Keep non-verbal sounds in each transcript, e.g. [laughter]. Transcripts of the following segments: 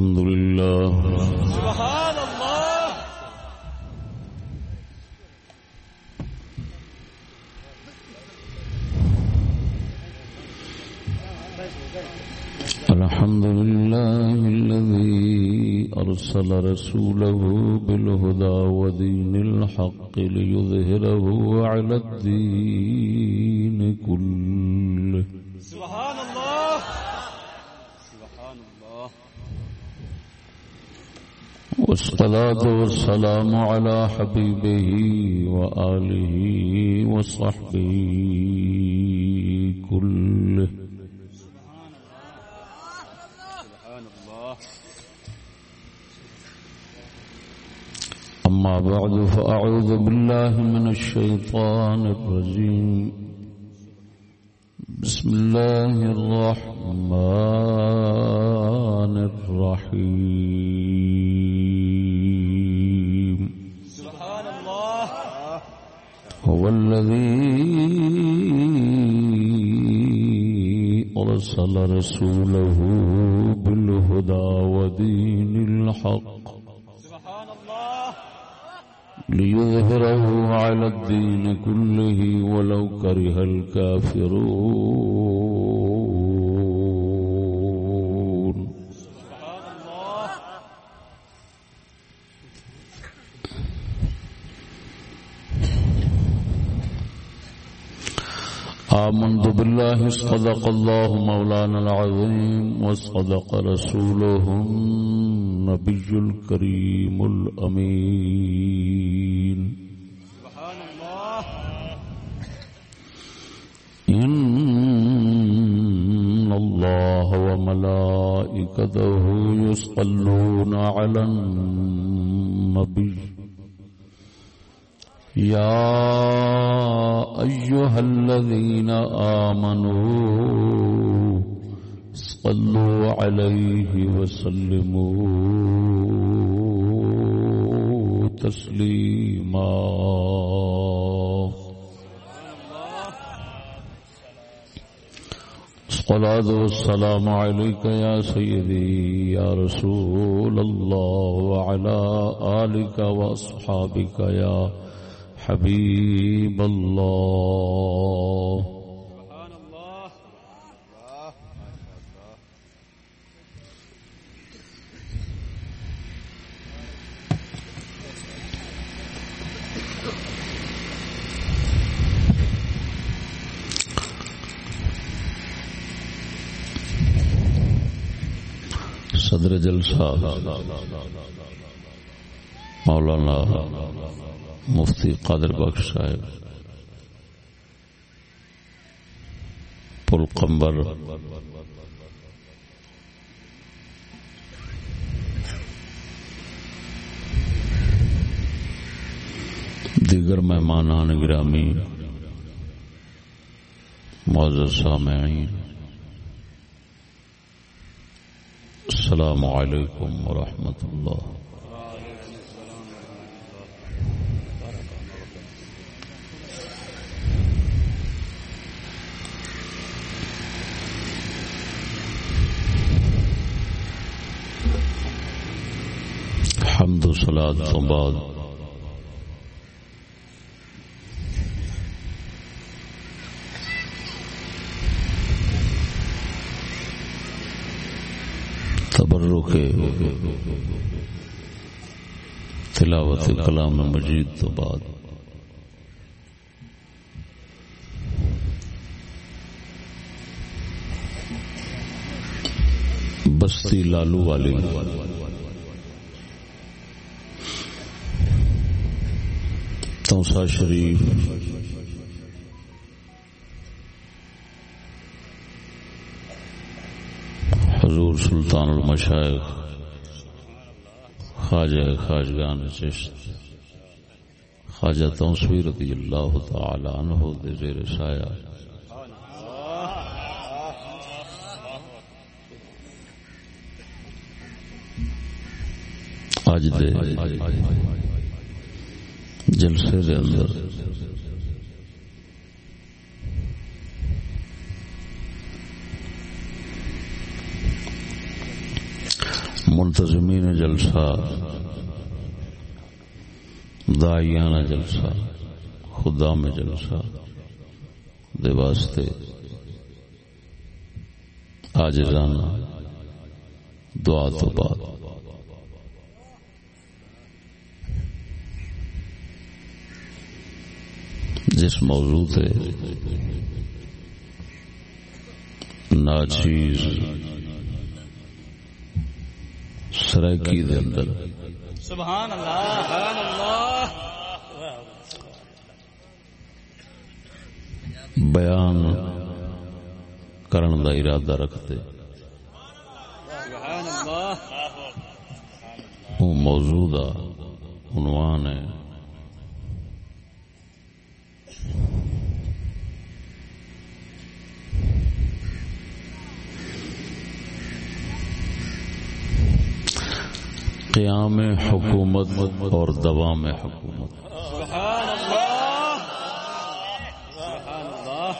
الحمد لله سبحان الله الحمد لله الذي أرسل رسوله بالهدى ودين الحق ليظهره على الدين كله سبحان الله سبحان الله والصلاة والسلام على حبيبه وآله وصحبه كله. أما بعد، فأعوذ بالله من الشيطان الرجيم. بسم الله الرحمن الرحيم. الذي أرسل رسوله بالهدى ودين الحق سبحان الله ليظهره على الدين كله ولو كره الكافرون سبحان الله آمنت بالله صدق الله مولانا العظيم وصدق رسوله النبي الكريم الأمين. سبحان الله إن الله وملائكته يصلون على النبي. يا أيها الذين آمنوا صلوا عليه وسلموا تسليما الصلاة والسلام عليك يا سيدي يا رسول الله وعلى آلك وأصحابك يا رسول حبيب الله سبحان الله صدر جلسہ. مولانا مفتی قادر بخش صاحب پل قمبر دیگر مہمانان گرامی، معزز سامعین، السلام علیکم ورحمۃ اللہ۔ حمد و سلاد تو بعد۔ تبرک تلاوت کلام مجید تو بعد۔ بستی لالو والی۔ توسا شریف۔ حضور سلطان المشائق خواجہ خواجگان چشت، خواجہ توسوی رضی اللہ تعالی عنہ دے زیر سایہ۔ اج دے جلسے دے اندر منتظمین جلسہ دائیانہ جلسہ خدا میں جلسہ دے واسطے آج رانا دعا تو بعد۔ جس موضوع سے ناچیز سرائکی دے اندر سبحان اللہ سبحان اللہ۔ بیان کرن دا ارادہ رکھتے۔ سبحان اللہ۔ وہ موضوع دا عنوان ہے۔ قیام حکومت اور دوام حکومت۔ سبحان اللہ سبحان اللہ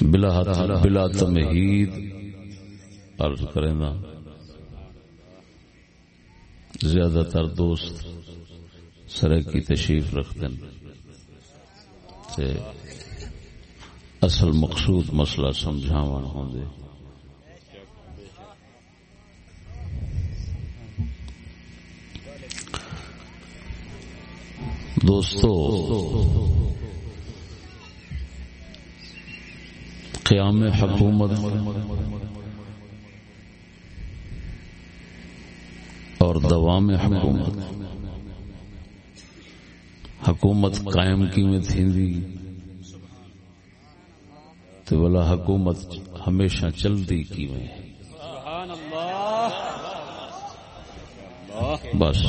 بلا حد- بلا تمہید عرض کریں نا زیادہ تر دوست سرے کی تشریف رکھتے ہیں۔ اصل مقصود مسئلہ سمجھاون ہوں دے۔ دوستو قیام حکومت اور دوام حکومت۔ حکومت قائم کی میں تھی تو بلا حکومت ہمیشہ چلتی کی میں بس۔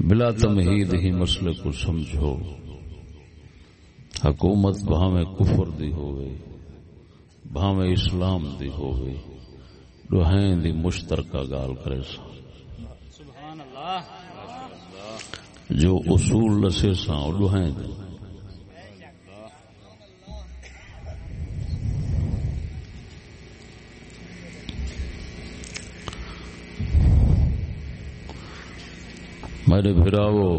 بلا تمہید ہی مسئلے کو سمجھو۔ حکومت بھاویں کفر دی ہوئے بھاویں اسلام دی ہوئے۔ دوہیں دی مشترکہ گال کرے سا۔ سبحان اللہ۔ جو اصول لسے سا وہ دوہیں دی۔ میرے بھراو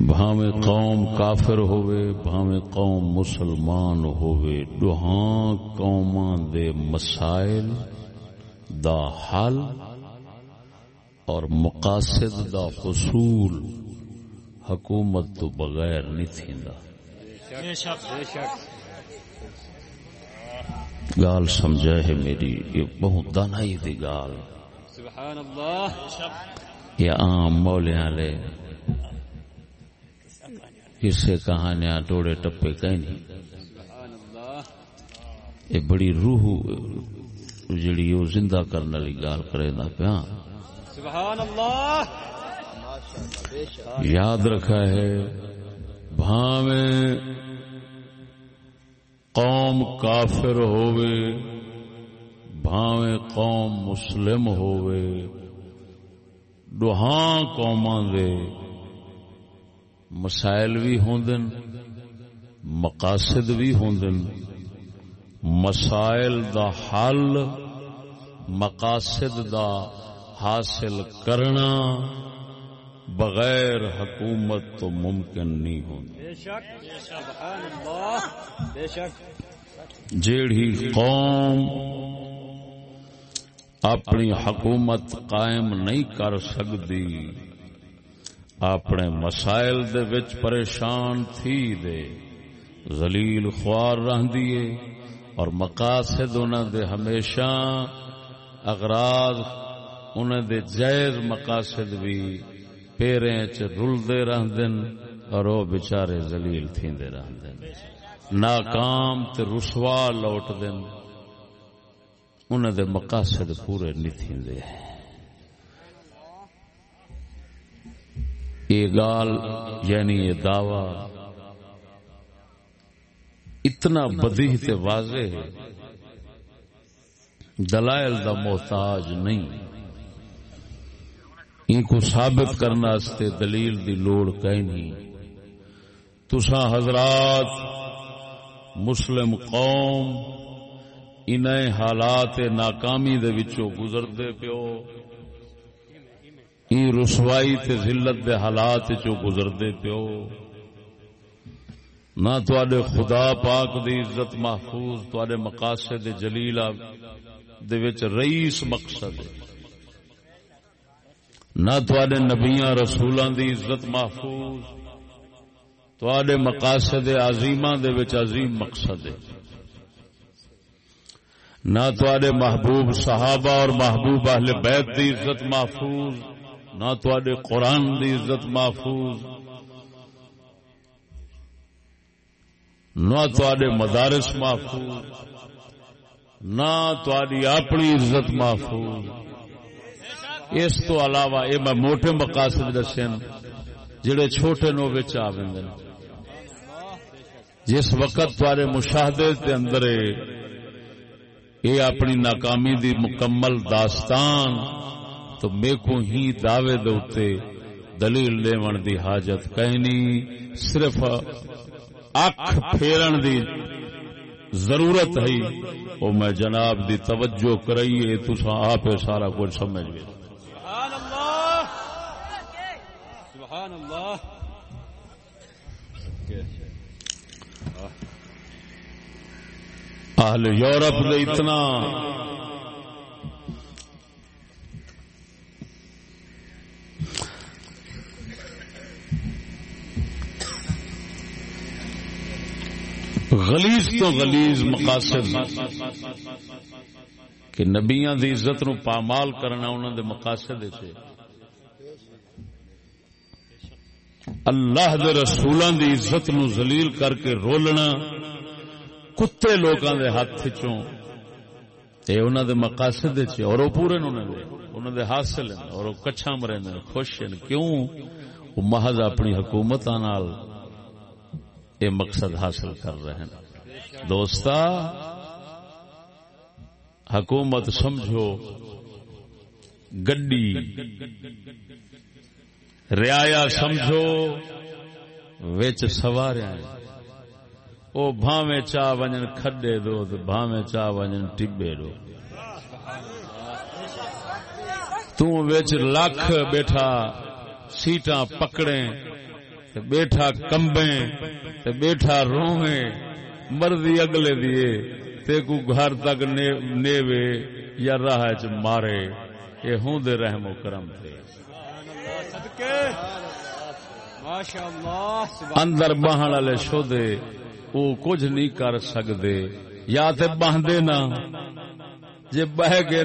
بھاویں قوم کافر ہوئے بھاویں قوم مسلمان ہوئے دوہاں قوماں دے مسائل دا حل اور مقاصد دا حصول حکومت تو بغیر نہیں تھیندا۔ بے شک بے شک۔ گال سمجھا ہے میری یہ بہت دانائی دی گال۔ سبحان اللہ۔ یہ عام مولیاں لے کسے کہانیاں ٹوڑے ٹپے کہیں نہیں۔ یہ بڑی روح جڑی وہ زندہ کرنے والی گال کرے نا پیا۔ سبحان اللہ یاد رکھا ہے بھاویں قوم کافر ہووے بھاویں قوم مسلم ہووے۔ دوہاں قوماں دے مسائل بھی ہوندن مقاصد بھی ہوندن مسائل دا حل مقاصد دا حاصل کرنا بغیر حکومت تو ممکن نہیں شک جیڑی قوم اپنی حکومت قائم نہیں کر سکتی۔ اپنے مسائل دے وچ پریشان تھی دے۔ ذلیل خوار رہندی اور مقاصد انہاں دے ہمیشہ اغراض، انہاں دے جائز مقاصد بھی پیریں چ رلدے رہندن اور وہ بیچارے ذلیل تھیندے رہندن۔ ناکام تے رسوا لوٹ دن انہاں دے مقاصد پورے نہیں تھیندے۔ یہ گال یعنی یہ دعوی اتنا بدی تے واضح ہے۔ دلائل دا محتاج نہیں۔ ان کو ثابت کرنا استے دلیل دی لوڑ کہیں نہیں۔ تسا حضرات مسلم قوم ان حالات ناکامی دے وچوں گزردے پیو۔ ای رسوائی تے ذلت دے حالات چو گزردے پیو۔ نہ تواڈے خدا پاک دی عزت محفوظ، تواڈے مقاصد جلیلہ دے وچ رئیس مقصد۔ ہے نہ تواڈے نبیاں رسولاں دی عزت محفوظ، تواڈے مقاصد عظیماں دے وچ عظیم مقصد۔ ہے نہ تواڈے محبوب صحابہ اور محبوب اہل بیت دی عزت محفوظ، نہ تواڈے قرآن دی عزت محفوظ۔ نہ تواڈے مدارس محفوظ، نہ تواڈی اپنی عزت محفوظ۔ اس تو علاوہ یہ میں موٹے مقاصد دسے جڑے چھوٹے نو بچ آ جس وقت تارے مشاہدے کے اندر یہ اپنی ناکامی دی مکمل داستان تو مے کو ہی دعوے دے دلیل لیون دی حاجت کہنی صرف اکھ پھیرن دی ضرورت ہے۔ وہ میں جناب دی توجہ کرائیے تو آپ سارا کچھ سمجھ گئے۔ سبحان اللہ۔ سبحان اللہ۔ اہل یورپ نے اتنا۔ غلیظ تو غلیظ مقاصد کہ نبیاں دی عزت نو پامال کرنا انہوں دے مقاصد سے اللہ دے رسولاں دی عزت نو ذلیل کر کے رولنا۔ کتے لوکاں دے ہاتھ چوں اے انہاں دے مقاصد چ اور او پورے انہوں نے انہاں دے حاصل ہیں، اور او کچھا مرے نے خوش ہیں کیوں؟ وہ محض اپنی حکومت نال اے مقصد حاصل کر رہے ہیں۔ دوستا، حکومت سمجھو، گڈی ریا سمجھو، وچ سواریا او بھاویں چا ونجن کھڈے دو تو بھاویں چا ونجن ٹبے دو توں وچ لکھ بیٹھا سیٹاں پکڑیں تے بیٹھا کمبیں تے بیٹھا روویں مرضی اگلے دیے تے کو گھر تک نیوے یا راہ چ مارے۔ اے ہوں دے رحم و کرم تے۔ صدقے ماشاءاللہ سبحان اندر بہن والے شودے وہ کچھ نہیں کر سکتے یا تے باندھے نہ جے بہ گئے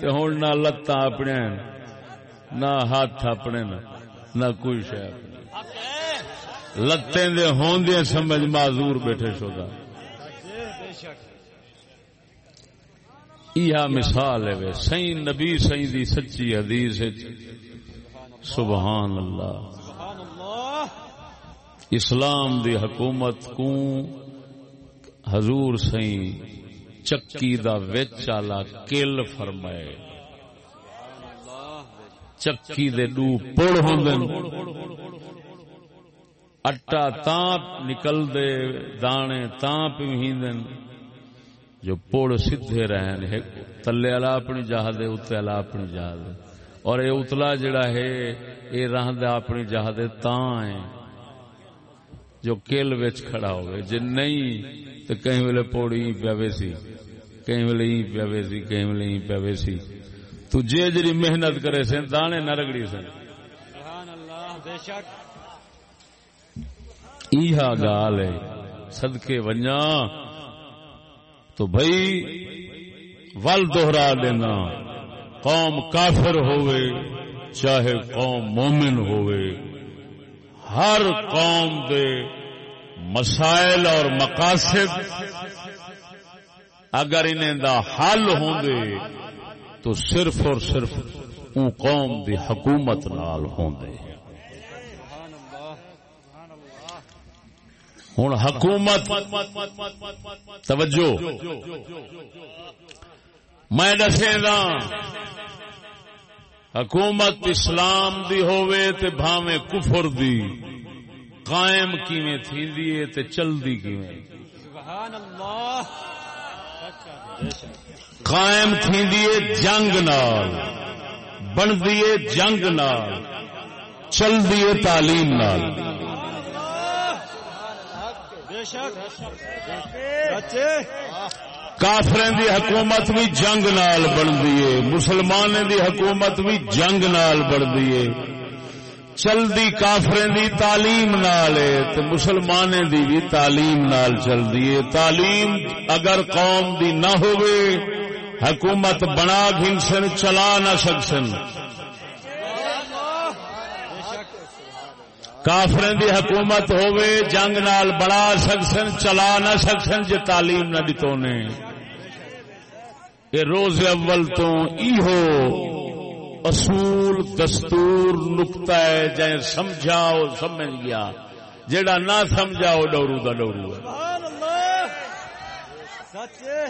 تے ہن نہ لتاں اپنے نہ ہاتھ اپنے نہ کوئی شے لتیں دے ہوندے سمجھ معذور بیٹھے شودا یہ مثال ہے وے نبی سہی دی سچی حدیث سبحان اللہ۔ اسلام دی حکومت کو حضور سئی چکی دا وچ والا کل فرمائے۔ چکی دے دو پڑ ہوندن۔ اٹا تاں نکل دے، دانے تاں پیندن جو پوڑ سدھے رہن تلے والا اپنی جہاز دے اتلے والا اپنی جہاز دے اور اے اتلا جڑا ہے، اے رہندا اپنی جہاز دے تاں ہے جو کل وچ کھڑا ہوئے جے نہیں تو کہیں ویلے پوڑی ہی پیاوے سی کہیں ویلے ہی پیاوے سی کہیں ویلے ہی پیاوے سی تو جے جری محنت کرے سن دانے نہ رگڑی سن۔ سبحان اللہ بے شک۔ ایہا گال ہے صدقے ونجا۔ تو بھائی ول دوہرا دینا قوم کافر ہوئے چاہے قوم مومن ہوئے۔ ہر قوم دے مسائل اور مقاصد اگر انہیں دا حل ہوں دے، تو صرف اور صرف اون قوم دی حکومت نال ہوں دے۔ ہوں حکومت، توجہ، میں دسے دا حکومت اسلام دی ہووے تے بھاویں کفر دی۔ قائم کیویں تھیندی ہے تے چلدی کیویں۔ سبحان اللہ بے شک قائم تھی جنگ نال۔ بن دیے جنگ نال۔ چل دیے تعلیم نال۔ بے شک۔ بچے کافریں دی حکومت بھی جنگ نال بن دیے مسلمانوں دی حکومت بھی جنگ نال بن دیے چلدی کافریں دی تعلیم نال ہے تے دی بھی تعلیم نال چل دیے تعلیم اگر قوم دی نہ ہوئے، حکومت بنا گھنسن، چلا نہ سکسن۔ کافریں دی حکومت ہوئے، جنگ نال بڑا سکسن، چلا نہ سکسن، جے تعلیم نہ دتو یہ روز اول تو ایہو اصول دستور نقطہ ہے جائیں سمجھا وہ سمجھ گیا جیڑا نہ سمجھا وہ ڈورو دا ڈورو۔ ہے؟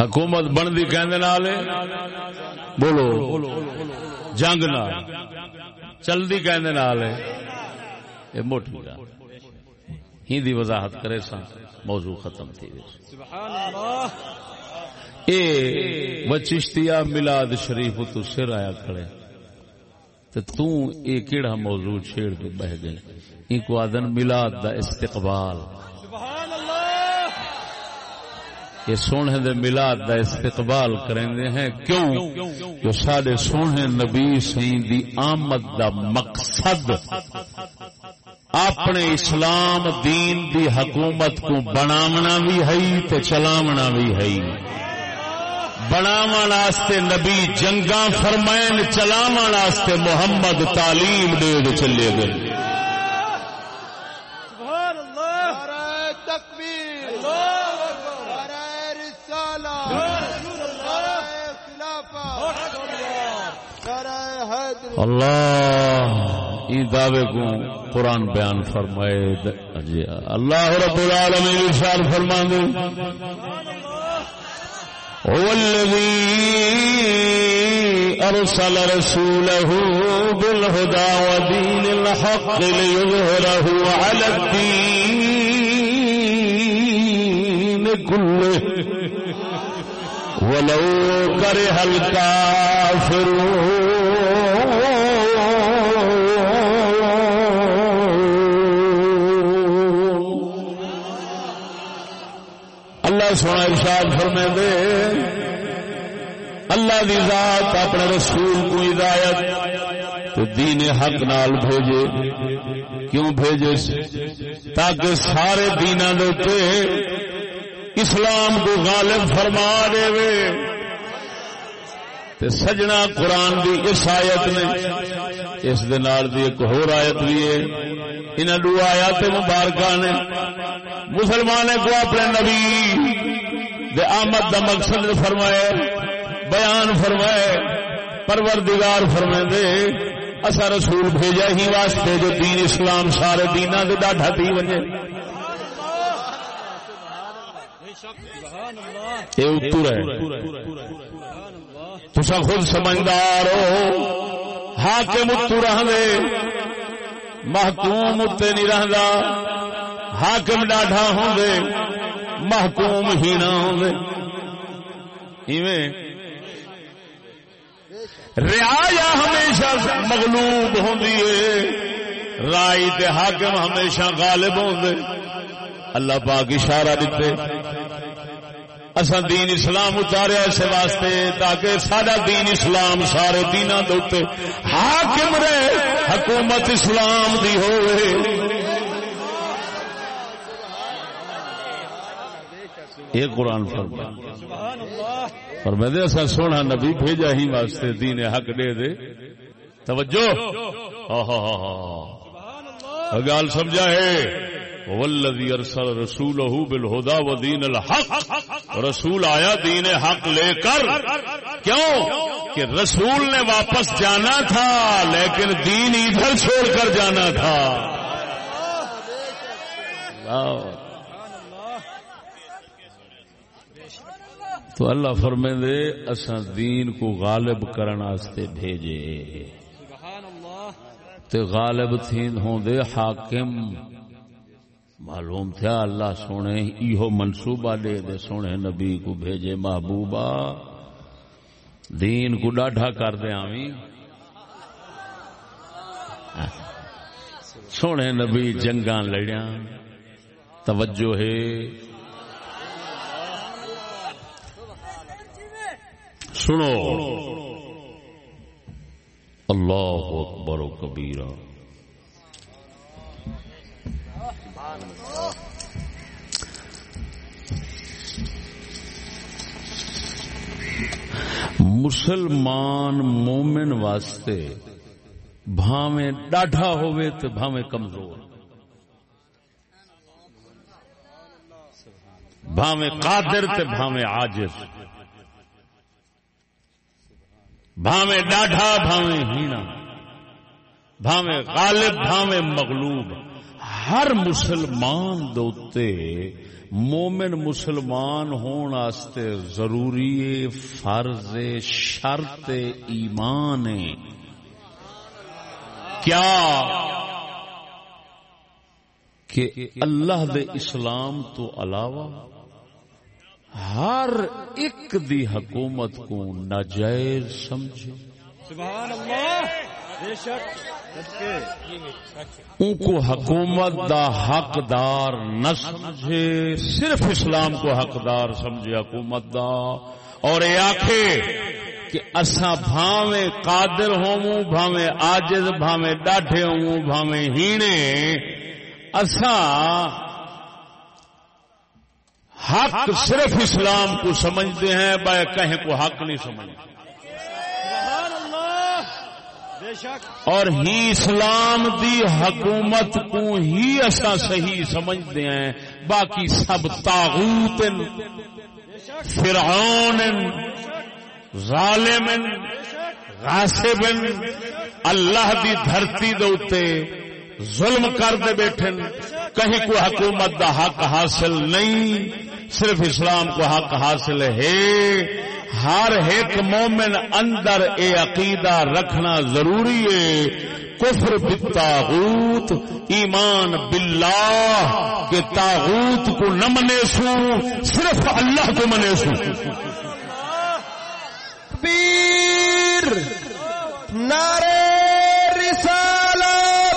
حکومت بنتی کہ بولو۔ جنگ نال۔ چلتی کہ موٹی گل ہی دی وضاحت کرے سا موضوع ختم تھی سبحان اللہ۔ اے وچشتیا ملاد شریف تو سر آیا کھڑے۔ تے تو اے کیڑا موضوع چھیڑ کے بہ گئے۔ ان کو آدن ملاد دا استقبال۔ سبحان اللہ یہ سونے دے ملاد دا استقبال کریں ہیں۔ کیوں؟ جو سارے سونے نبی سی دی آمد دا مقصد اپنے اسلام دین دی حکومت کو بناونا بھی ہے تے چلاونا بھی ہے۔ بناون واسطے نبی جنگاں فرمائن چلاون واسطے محمد تعلیم دے دے چلے گئے۔ اللہ۔ نعرہ ای دعوے کو قرآن بیان فرمائے جی اللہ رب العالمین ارشاد فرما دے۔ هو الذي أرسل رسوله بالهدى ودين الحق ليظهره على الدين كله ولو كره الكافرون اللہ سونا ارشاد فرمے دے اللہ دی ذات اپنے رسول کو ہدایت تو دین حق نال بھیجے۔ کیوں بھیجے؟ تاکہ سارے دینا دے اسلام کو غالب فرما دے وے۔ تے سجنا قرآن دی اس آیت نے۔ اس دے نال دی ایک اور آیت بھی ہے۔ انہاں دو آیات مبارکہ نے۔ مسلمان کو اپنے نبی دے آمد دا مقصد فرمائے، بیان فرمائے، پروردگار فرمائے دے اسا رسول بھیجا ہی واسطے جو دین اسلام سارے دینا دے ڈاڈا تھی وجے بے شک سبحان اللہ یہ اتر ہے تسا خود سمجھدار ہو۔ حاکم اتو رہے محکوم اتنے نہیں رہدا حاکم ڈاڈا ہوں دے محکوم ہی نہ ہوں دے ایویں رعایا ہمیشہ مغلوب ہوں رائی تے حاکم ہمیشہ غالب ہوں دے اللہ پاک اشارہ دیتے اصا دین اسلام اتاریا اس واسطے تاکہ سارا دین اسلام سارے دینا دے حاکم رہے، حکومت اسلام دی ہوئے۔ یہ قرآن فرما پر میں دے ایسا سونا نبی بھیجا ہی واسطے دین حق دے دے۔ توجہ۔ ہاں ہاں ہاں, ہاں،, ہاں۔ گال سمجھا ہے۔ والذی ارسل بالہدا و دین الحق۔ رسول آیا دین حق لے کر۔ کیوں؟ کہ رسول نے واپس جانا تھا لیکن دین ادھر چھوڑ کر جانا تھا۔ تو اللہ فرمے دے اساں دین کو غالب کرن واسطے بھیجے۔ تے غالب تھی ہوں دے حاکم۔ معلوم تھا اللہ سونے ایہو منصوبہ دے دے سونے نبی کو بھیجے محبوبہ۔ دین کو ڈاڈھا کر دے سونے نبی جنگاں لڑیاں۔ توجہ ہے۔ سنو۔ اللہ اکبر و کبیرہ۔ مسلمان مومن واسطے بھاویں ڈاڈھا ہوئے تو بھاویں کمزور۔ بھاویں قادر تے بھاویں عاجز۔ بھاویں ڈاڈھا، بھاویں ہینا۔ بھاویں غالب، بھاویں مغلوب۔ ہر مسلمان دوتے مومن مسلمان ہون آستے ضروری فرض شرط ایمان کیا؟ کہ اللہ دے اسلام تو علاوہ ہر ایک دی حکومت کو ناجائز سمجھے۔ سبحان اللہ! بے شک! ان کو حکومت دا حقدار نہ سمجھے، صرف اسلام کو حقدار سمجھے حکومت دا۔ اور یہ آخے کہ اسا بھاویں قادر ہوں بھاویں آجز بھاویں ڈاڈھے ہوں بھاویں ہینے اسا حق صرف اسلام کو سمجھتے ہیں بھائی کہیں کو حق نہیں سمجھتے سبحان اللہ بے شک اور ہی اسلام دی حکومت کو ہی ایسا صحیح سمجھتے ہیں، باقی سب تاغوت فرعون ظالم غاسب اللہ دی دھرتی دوتے ظلم کر دے بیٹھے کہیں کو حکومت دا حق حاصل نہیں، صرف اسلام کو حق حاصل ہے۔ ہر ایک مومن اندر اے عقیدہ رکھنا ضروری ہے۔ کفر بالتاغوت ایمان باللہ، کہ تاغوت کو نہ منے سو صرف اللہ کو منے سو تکبیر نعرے رسالت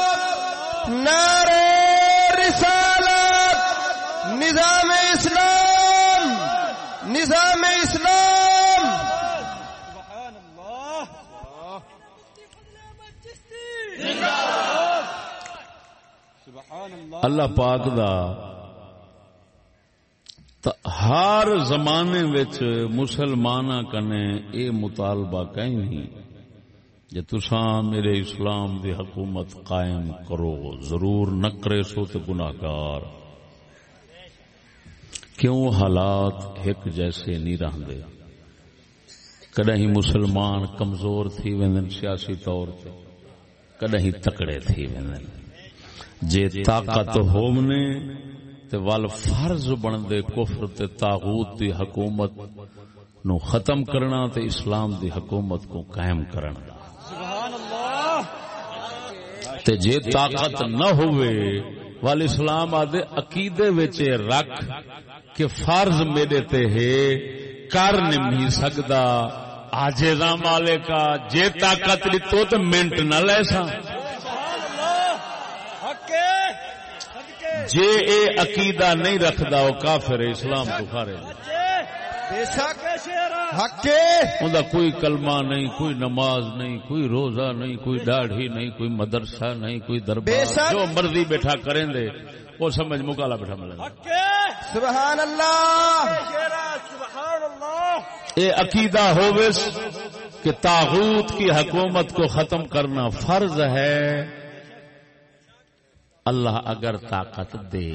نعرے رسالت، نظام اسلام نظام اسلام سبحان اللہ سبحان اللہ پاک دا ہر زمانے وچ مسلماناں کنے اے مطالبہ کہیں نہیں جے تساں میرے اسلام دی حکومت قائم کرو، ضرور نہ کرے سو تے گناہگار۔ کیوں حالات ایک جیسے نہیں رہندے؟ کدہیں مسلمان کمزور تھی ویندن سیاسی طور تے کدہیں تکڑے تھی ویندن۔ جے طاقت ہومنے تے وال فرض بندے کفر تے تاغوت دی حکومت نو ختم کرنا تے اسلام دی حکومت کو قائم کرنا۔ سبحان اللہ۔ تے جے طاقت نہ ہوئے وال اسلام آدھے عقیدے وچ رکھ کہ فرض میرے تے ہے کر نہیں سکدا۔ آجے والے کا جے طاقت تو تے منٹ نہ لے سا حق ہے صدقے جے اے عقیدہ نہیں رکھدا وہ کافر ہے اسلام تو بے شک حق کے ان کوئی کلمہ نہیں کوئی نماز نہیں کوئی روزہ نہیں کوئی داڑھی نہیں کوئی مدرسہ نہیں کوئی دربار۔ جو مرضی بیٹھا کریں دے وہ سمجھ مکالا بیٹھا ملے۔ سبحان اللہ سبحان اللہ۔ اے عقیدہ ہووس کہ تاغوت کی حکومت کو ختم کرنا فرض ہے۔ اللہ اگر طاقت دے۔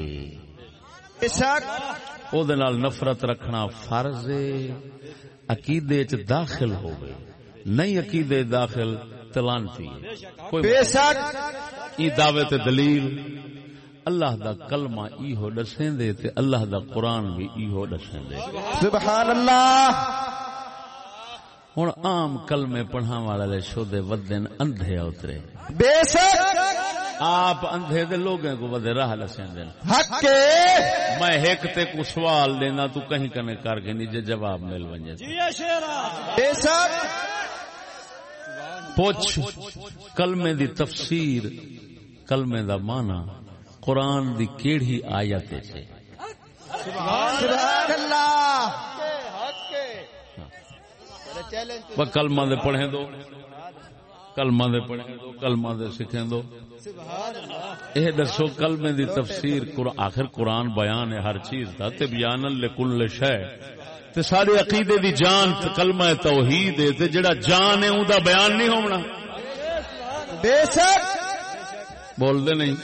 او دے نال نفرت رکھنا فرض عقیدے چ داخل ہوئے نہیں عقیدے داخل تلانتی کوئی بے شک۔ ای دعوے تے دلیل۔ اللہ دا کلمہ ای ہو دسیں دے تے اللہ دا قرآن بھی ای ہو دسیں دے سبحان اللہ۔ ہوں عام کلمے پڑھا والے شودے ودن اندھے اترے بے شک۔ آپ اندھے دے لوگوں کو ودے راہ لسیں دین۔ حق کے؟ میں ایک تے کو سوال دینا تو کہیں کنے کر کے نیچے جواب مل ونجے۔ جی بے شک پوچھ کلمے دی تفسیر کلمے دا معنی قرآن دی کیڑی آیت سے سبحان اللہ! وہ کلمہ دے پڑھیں دو۔ کلمہ دے پڑھیں دو کلمہ دے سکھیں دو۔ اے دسو کلمے دی تفسیر آخر قرآن بیان ہے ہر چیز دا۔ تے بیان لکل شے۔ تے سارے عقیدے دی جان تے کلمہ توحید ہے۔ تے جڑا جان ہے اون دا بیان نہیں ہونا۔ بے شک۔ بول دے نہیں۔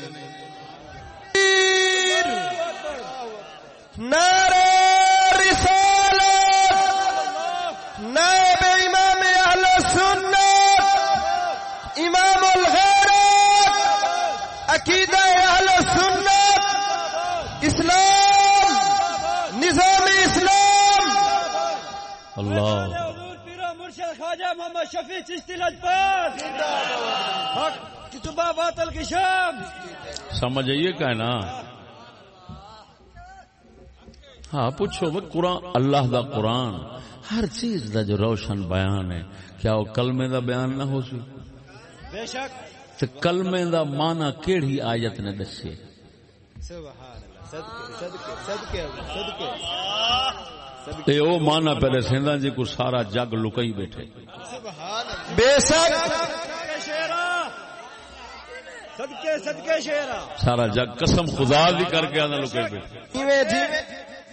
نعرہ عقیدہ اہل سنت اسلام نظام اسلام۔ اللہ۔ مرشد خواجہ محمد شفیع چشتی لجپال حق کتبہ باطل کی شام سمجھ آئیے کا ہے نا ہاں پوچھو وہ قرآن اللہ دا قرآن۔ ہر چیز دا جو روشن بیان ہے کیا وہ کلمے دا بیان نہ ہو سی؟ بے شک۔ تو کلمے دا معنی کیڑی آیت نے دسے؟ تے او معنی پہلے سیندا جی کو سارا جگ لکئی بیٹھے۔ بے شک! صدقے شیرا صدقے صدقے شیرا سارا جگ قسم خدا دی کر کے آنا لکئی بیٹھے۔ ایویں جی؟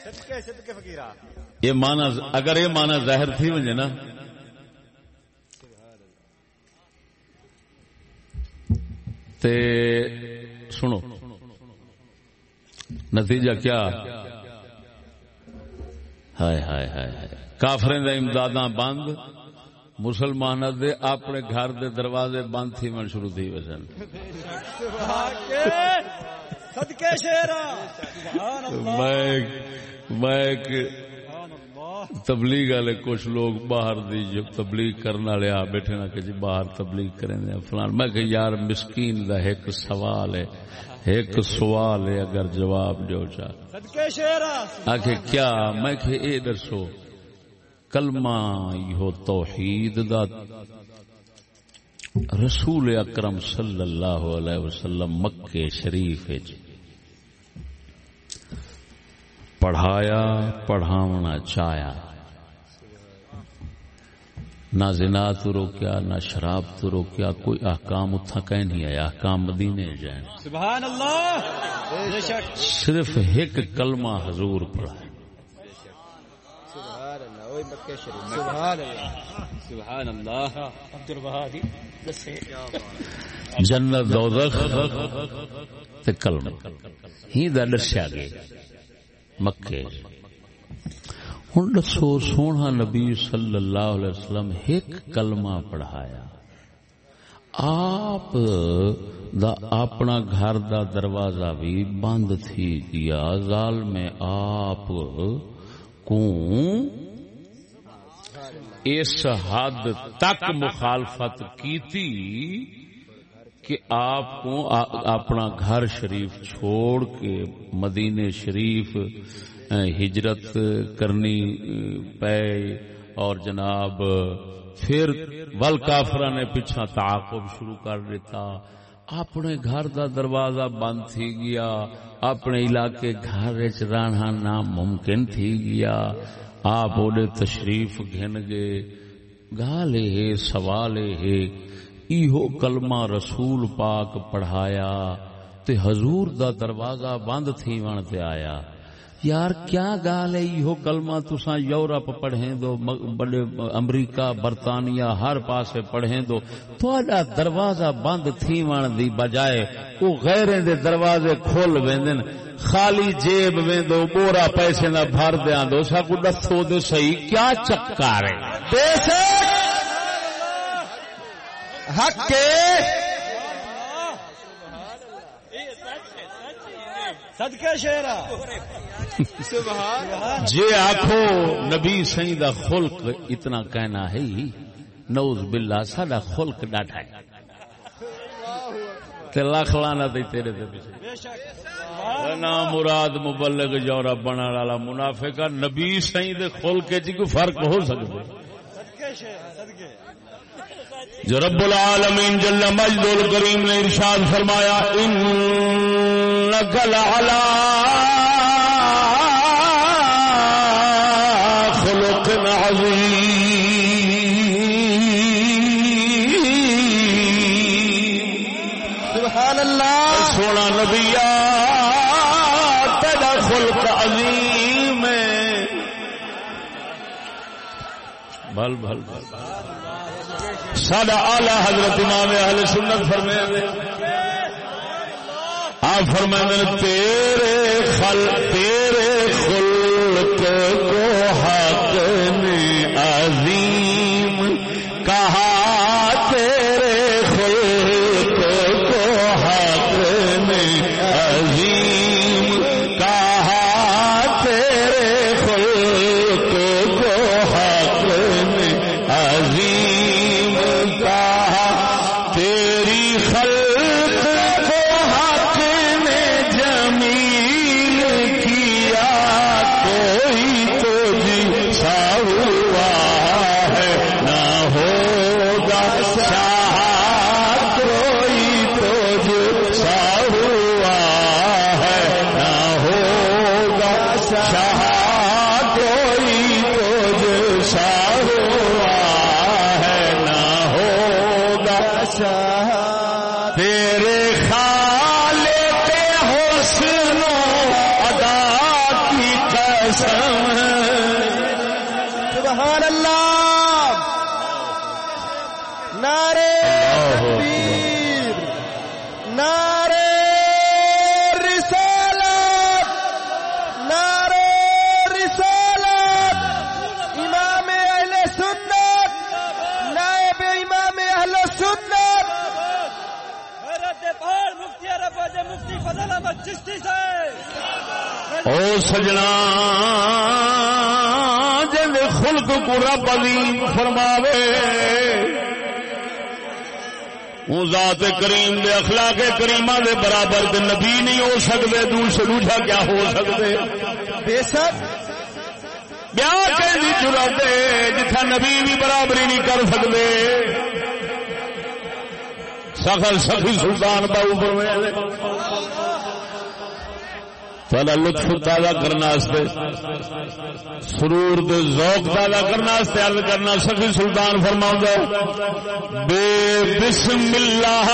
صدقے صدقے فقیرہ۔ یہ معنی اگر یہ معنی ظاہر تھی ونجے نا تے سنو نتیجہ کیا؟ ہائے ہائے ہائے ہائے۔ کافریں دے امداداں بند مسلمان دے اپنے گھر دے دروازے بند تھی من شروع تھی وسن میں تبلیغ والے کچھ لوگ باہر دی جو تبلیغ کرنے والے آ بیٹھے نا کہ جی باہر تبلیغ کریں فلان۔ میں کہ یار مسکین دا ایک سوال ہے ایک سوال ہے اگر جواب جو چاہ آخر کیا؟ میں کہ اے دسو کلمہ یہ توحید دا رسول اکرم صلی اللہ علیہ وسلم مکے شریف وچ۔ پڑھایا پڑھاونا چایا نہ زنا تو روکیا نہ شراب تو روکیا کوئی احکام اتھا کہیں نہیں آیا احکام مدینے جائیں۔ سبحان اللہ صرف ایک کلمہ حضور پڑھا سبحان اللہ دسے جنت دوزخ تے کلمہ۔ ہی دا دسیا گیا مکے۔ ہن دسو سونا نبی صلی اللہ علیہ وسلم ایک کلمہ پڑھایا۔ آپ دا اپنا گھر دا دروازہ بھی بند تھی گیا۔ زال میں آپ کو اس حد تک مخالفت کی تھی کہ آپ کو اپنا گھر شریف چھوڑ کے مدینے شریف ہجرت کرنی پے اور جناب پھر ول کافرا نے پیچھا تعاقب شروع کر دیتا۔ اپنے گھر دا دروازہ بند تھی گیا، اپنے علاقے گھر رہنا ناممکن تھی گیا۔ آپ تشریف گھن گئے۔ گالے ہے سوالے ہے ایہو کلمہ رسول پاک پڑھایا تے حضور دا دروازہ بند تھی ون تے آیا۔ یار کیا گال ہے ایہو کلمہ تساں یورپ پڑھیں دو بڑے امریکہ، برطانیہ، ہر پاسے پڑھیں دو۔ تہاڈا دروازہ بند تھی ون دی بجائے او غیریں دے دروازے کھول ویندن، خالی جیب ویندو بورا پیسے نہ بھر دیاں دو۔ ساکو دسو دے صحیح کیا چکار ہے؟ بے حق کے صدقے شیرا سبحان جے آخو نبی سائیں دا خلق اتنا کہنا ہے نوز باللہ ساڈا خلق ڈاٹا ہے۔ تے لاکھ لانا تے تیرے تے پیچھے۔ بے شک۔ نا مراد مبلغ جورا بنا والا منافق آ، نبی سائیں دے خلق وچ کوئی فرق ہو سکدا صدقے شیرا صدقے جو رب العالمین جل مجد الکریم نے ارشاد فرمایا انک لعلا خلق عظیم. سبحان اللہ سونا نبیا تیرا خلق عظیم ہے۔ بل بل بل سڈا آلہ حضرت امام اہل سنت فرمے آپ فرمائے تیرے خل تیرے خلق کو او سجنا جن خلق کو رب عظیم فرماوے۔ وہ ذات کریم دے اخلاق کریمہ دے برابر دے نبی نہیں ہو سکتے دوسرے دوسرا کیا ہو سکتے بے شک۔ کہنی ضرورت ہے جتھا نبی بھی برابری نہیں کر سکتے سخل سخی سلطان باؤ فرمائے تھوڑا لطف تازہ کرنا سرور دے ذوق تازہ کرنا عرض کرنا سخی سلطان فرما بے بسم اللہ۔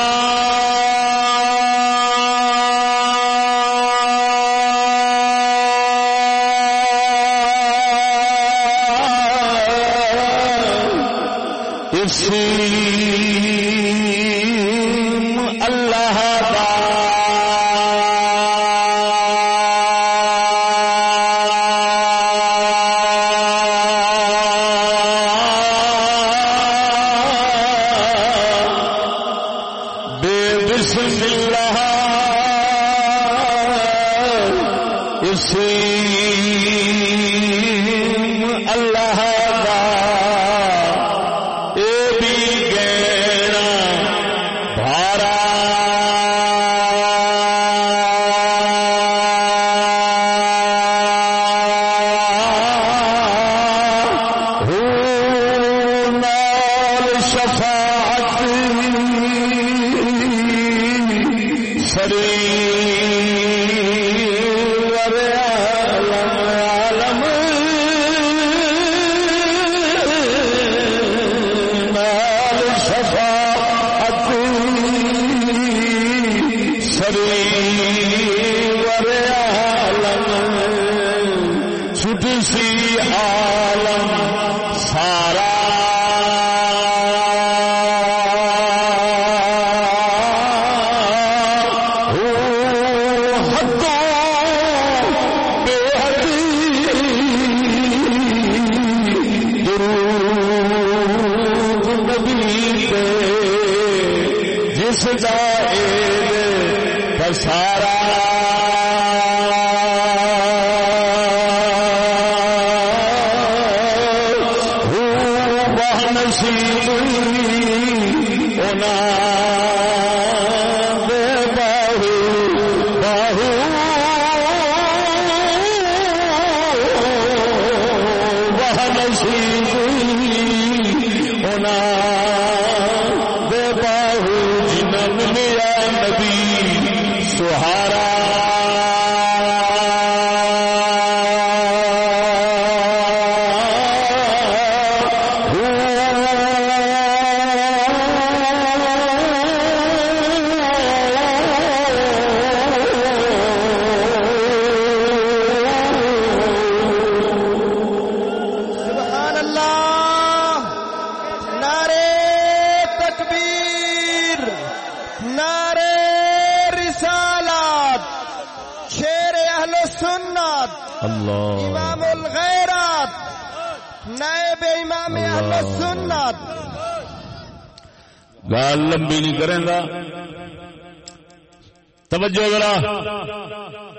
توجہ ذرا۔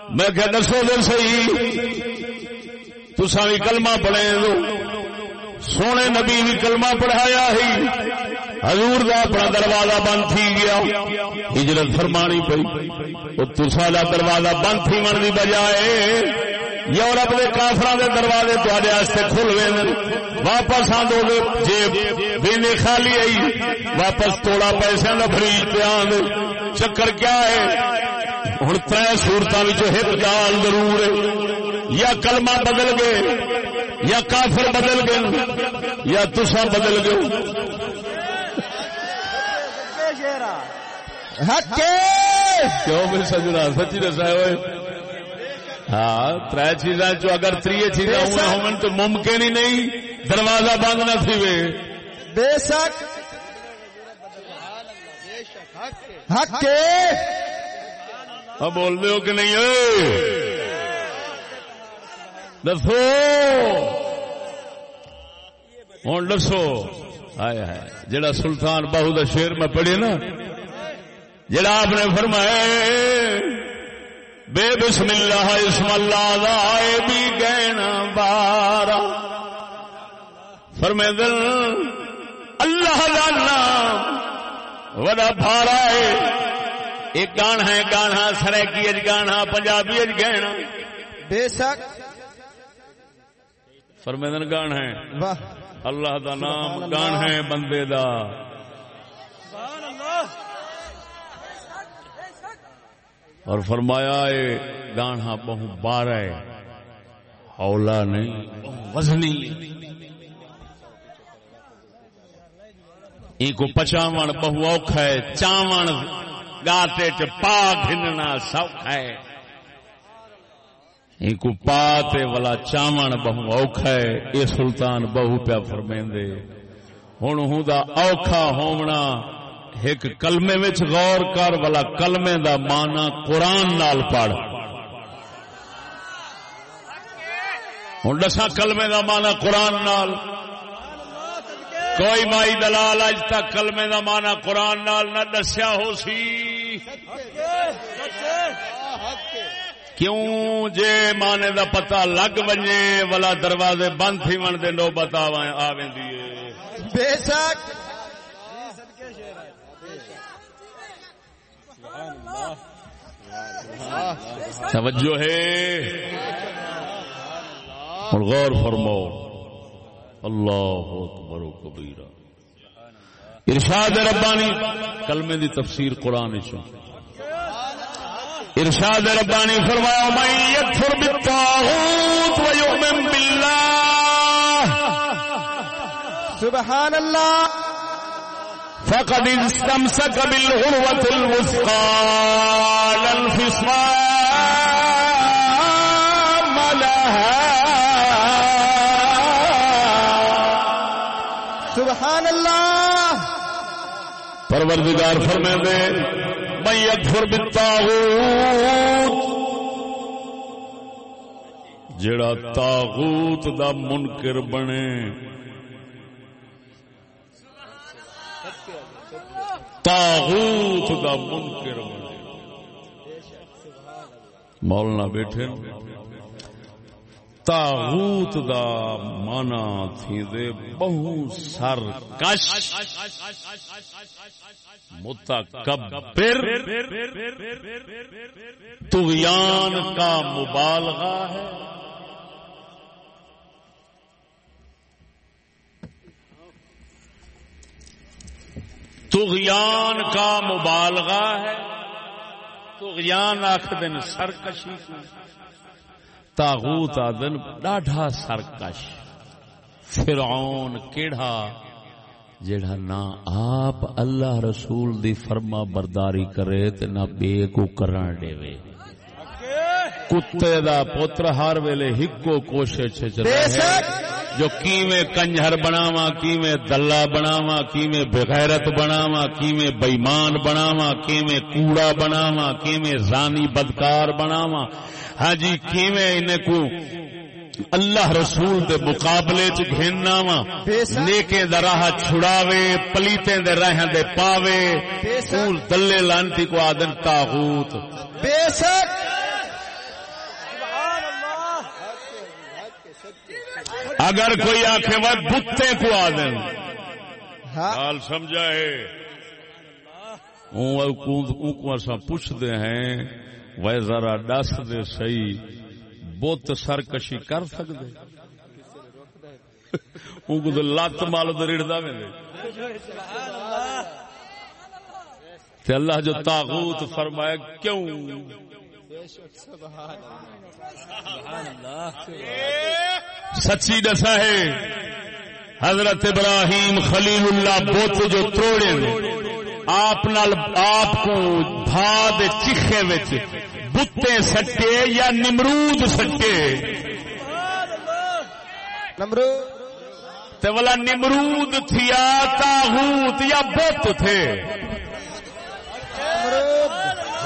میں کیا دسو دل صحیح۔ تسا بھی کلمہ پڑھے دو سونے نبی بھی کلمہ پڑھایا ہی۔ حضور دا اپنا دروازہ بند تھی گیا۔ ہجرت فرمانی پئی۔ تسا دا دروازہ بند تھی من دی بجائے یورپ کے کافر دے دروازے تے واسطے کھل گئے واپس آدھو گے جیب۔ وینے خالی آئی۔ واپس توڑا پیسے کا فریج پہ آدھے چکر کیا ہے؟ ہوں تر سورتوں ایک دال ضرور یا کلمہ بدل گئے یا کافر بدل گئے یا تسا بدل گئے۔ کیوں سجنا؟ سچی دسا ہوئے ہاں تر چیزاں چو اگر تری چیزاں ہون تو ممکن ہی نہیں۔ دروازہ بند نہ تھی وے بے شک۔ حق اب بول دے ہو کہ نہیں دسو۔ ہوں دسو۔ ہائے ہائے۔ جڑا سلطان باہو دا شیر میں پڑھی نا، جڑا آپ نے فرمایا بے بسم اللہ، اسم اللہ دا بھی گہنا بارا۔ فرمے دل، اللہ دا نام، وڈا بھارا ہے۔ ایک گانا ہے گانا سرائکی اج گانا پنجابی اج گہنا۔ بے شک۔ فرمیدن گان ہے۔ واہ۔ اللہ دا نام گان ہے بندے دا۔ سبحان اللہ۔ اور فرمایا ہے گانا بہو بارہ ہے۔ ہولا نہیں وزنی ای کو پچاون بہو اوکھا ہے۔ چاون۔ گاتے چ پا گھننا سوکھا ہے۔ ای کو پاتے والا چاون بہو اوکھا ہے۔ اے سلطان بہو پیا فرمیندے ہن ہوں دا اوکھا ہونا ایک کلمے وچ غور کر والا کلمے دا مانا قرآن نال پڑھ۔ ہوں دسا کلمے دا مانا قرآن نال۔ کوئی مائی دلال اج تک کلمے دا مانا قرآن نال نہ دسیا ہو سی۔ کیوں جے مانے دا پتہ لگ ونجے والا دروازے بند تھی من دے نو بتاوا آ ویندی ہے بے شک۔ توجہ ہے۔ اور غور فرماؤ۔ اللہ اکبر و کبیرہ۔ ارشاد ربانی کلمے دی تفسیر قرآن چوں ارشاد ربانی فرمایا من یکفر بالطاغوت ویؤمن باللہ. سبحان اللہ فقد استمسك بالعروة الوثقى لا سبحان اللہ۔ پروردگار فرمے دے میں یکفر بالطاغوت جڑا تاغوت دا منکر بنے۔ تاغوت دا منکر بنے۔ مولانا بیٹھے۔ تاغوت دا مانا تھی دے بہو سر کش۔ متکبر۔ تغیان کا مبالغہ ہے۔ تغیان کا مبالغہ ہے۔ تغیان آخدن سرکشی۔ کو تاغوت آدن ڈاڈھا سرکش۔ فرعون کیڑا جڑا نہ آپ اللہ رسول دی فرما برداری کرے تے نہ بے کو کرن دے وے کتے دا پتر ہر ویلے ہکو کوشش چ بے رہے جو کیویں کنجر بناوا کیویں دلہ بناوا کیویں بغیرت بناوا کیویں بےمان بناوا کیویں کوڑا بناوا کیویں زانی بدکار بناوا ہاں جی کیویں کو اللہ رسول دے مقابلے چ گھننا وا۔ نیکے دا راہ چھڑاوے پلیتے دے راہ دے پاوے۔ اون دلے لانتی کو آدن تاغوت۔ بے شک۔ اگر کوئی وہ بتے کو آدن ہاں۔ حال اون کو اسا پوچھتے ہیں وہ ذرا دس دے صحیح، بت سرکشی کر سکتے [laughs] لت مال تو تے اللہ جو تاغوت فرمائے، کیوں؟ سچی دسا ہے، حضرت ابراہیم خلیل اللہ بت جو توڑے آپ نال آپ کو بھاد چیخے وچ بتے سٹے یا نمرود سٹے؟ نمرو تے والا نمرود تھیا تاغوت یا بت تھے؟ نمرود۔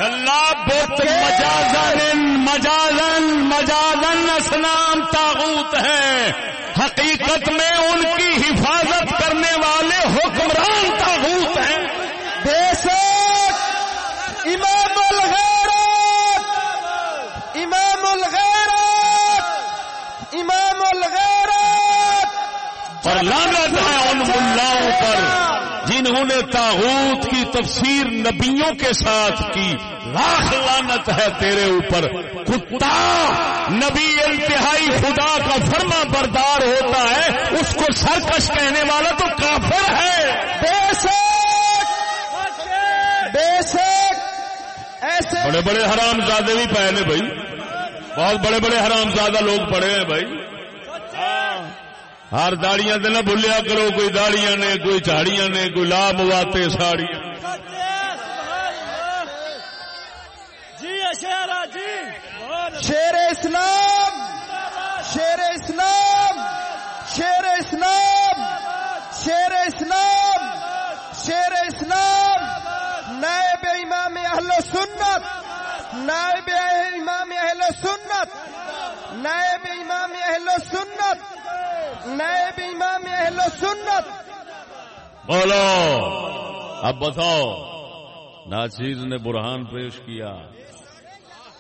اللہ بت مجازن مجازن مجازن اسلام تاغوت ہے۔ حقیقت میں ان کی حفاظت کرنے والے حکمران تاغوت ہیں بے شک امام الغیرت امام الغیرت امام الغیرت اور لانت ہے ان ملاؤں پر، جنہوں نے تاغوت کی تفسیر نبیوں کے ساتھ کی۔ لاکھ لانت ہے تیرے اوپر۔ کتا نبی انتہائی خدا کا فرما بردار ہوتا ہے، اس کو سرکش کہنے والا تو کافر ہے۔ بے شک بے شک ایسے بڑے بڑے حرام زادے بھی پائے نے بھائی۔ بہت بڑے بڑے حرام زادہ لوگ پڑے ہیں بھائی۔ ہر داڑیاں تے نہ بھولیا کرو کوئی داڑیاں نے کوئی جھاڑیاں نے کوئی لا مواتے ساڑیاں۔ جی جی۔ شیر اسلام شیر اسلام شیر اسلام شیر اسلام شیر اسلام۔ نائب امام اہل سنت نائب امام اہل سنت، نائب امام اہل سنت، نائب امام اہل سنت۔ بولو۔ اب بتاؤ ناچیز نے برہان پیش کیا۔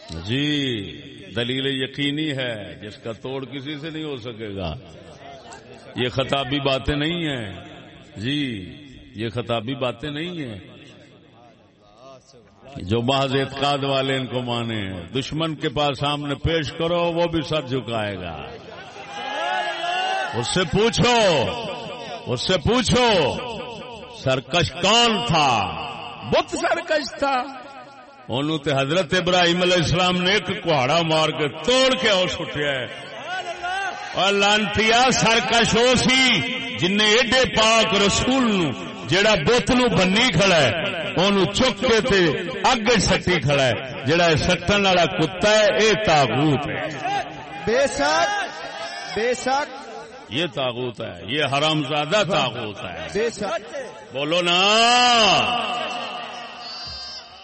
جی دلیل یقینی ہے، جس کا توڑ کسی سے نہیں ہو سکے گا۔ یہ خطابی باتیں نہیں ہیں۔ جی یہ خطابی باتیں نہیں ہیں۔ جو محض اعتقاد والے ان کو مانے دشمن کے پاس سامنے پیش کرو وہ بھی سر جھکائے گا۔ اس سے پوچھو اس سے پوچھو سرکش کون تھا؟ بت سرکش تھا۔ انہوں تے حضرت ابراہیم علیہ السلام نے ایک کہاڑا مار کے توڑ کے اور سٹیا ہے۔ اور لانتیا سرکش وہ سی جن ایڈے پاک رسول نو جڑا بت نو بنی کھڑا ہے اونوں چک کے تے اگ سٹی کھڑا ہے۔ جڑا سٹن والا کتا ہے اے تاغوت ہے۔ بے شک بے شک۔ یہ تاغوت ہے یہ حرام زادہ تاغوت ہے۔ بے شک۔ بولو نا۔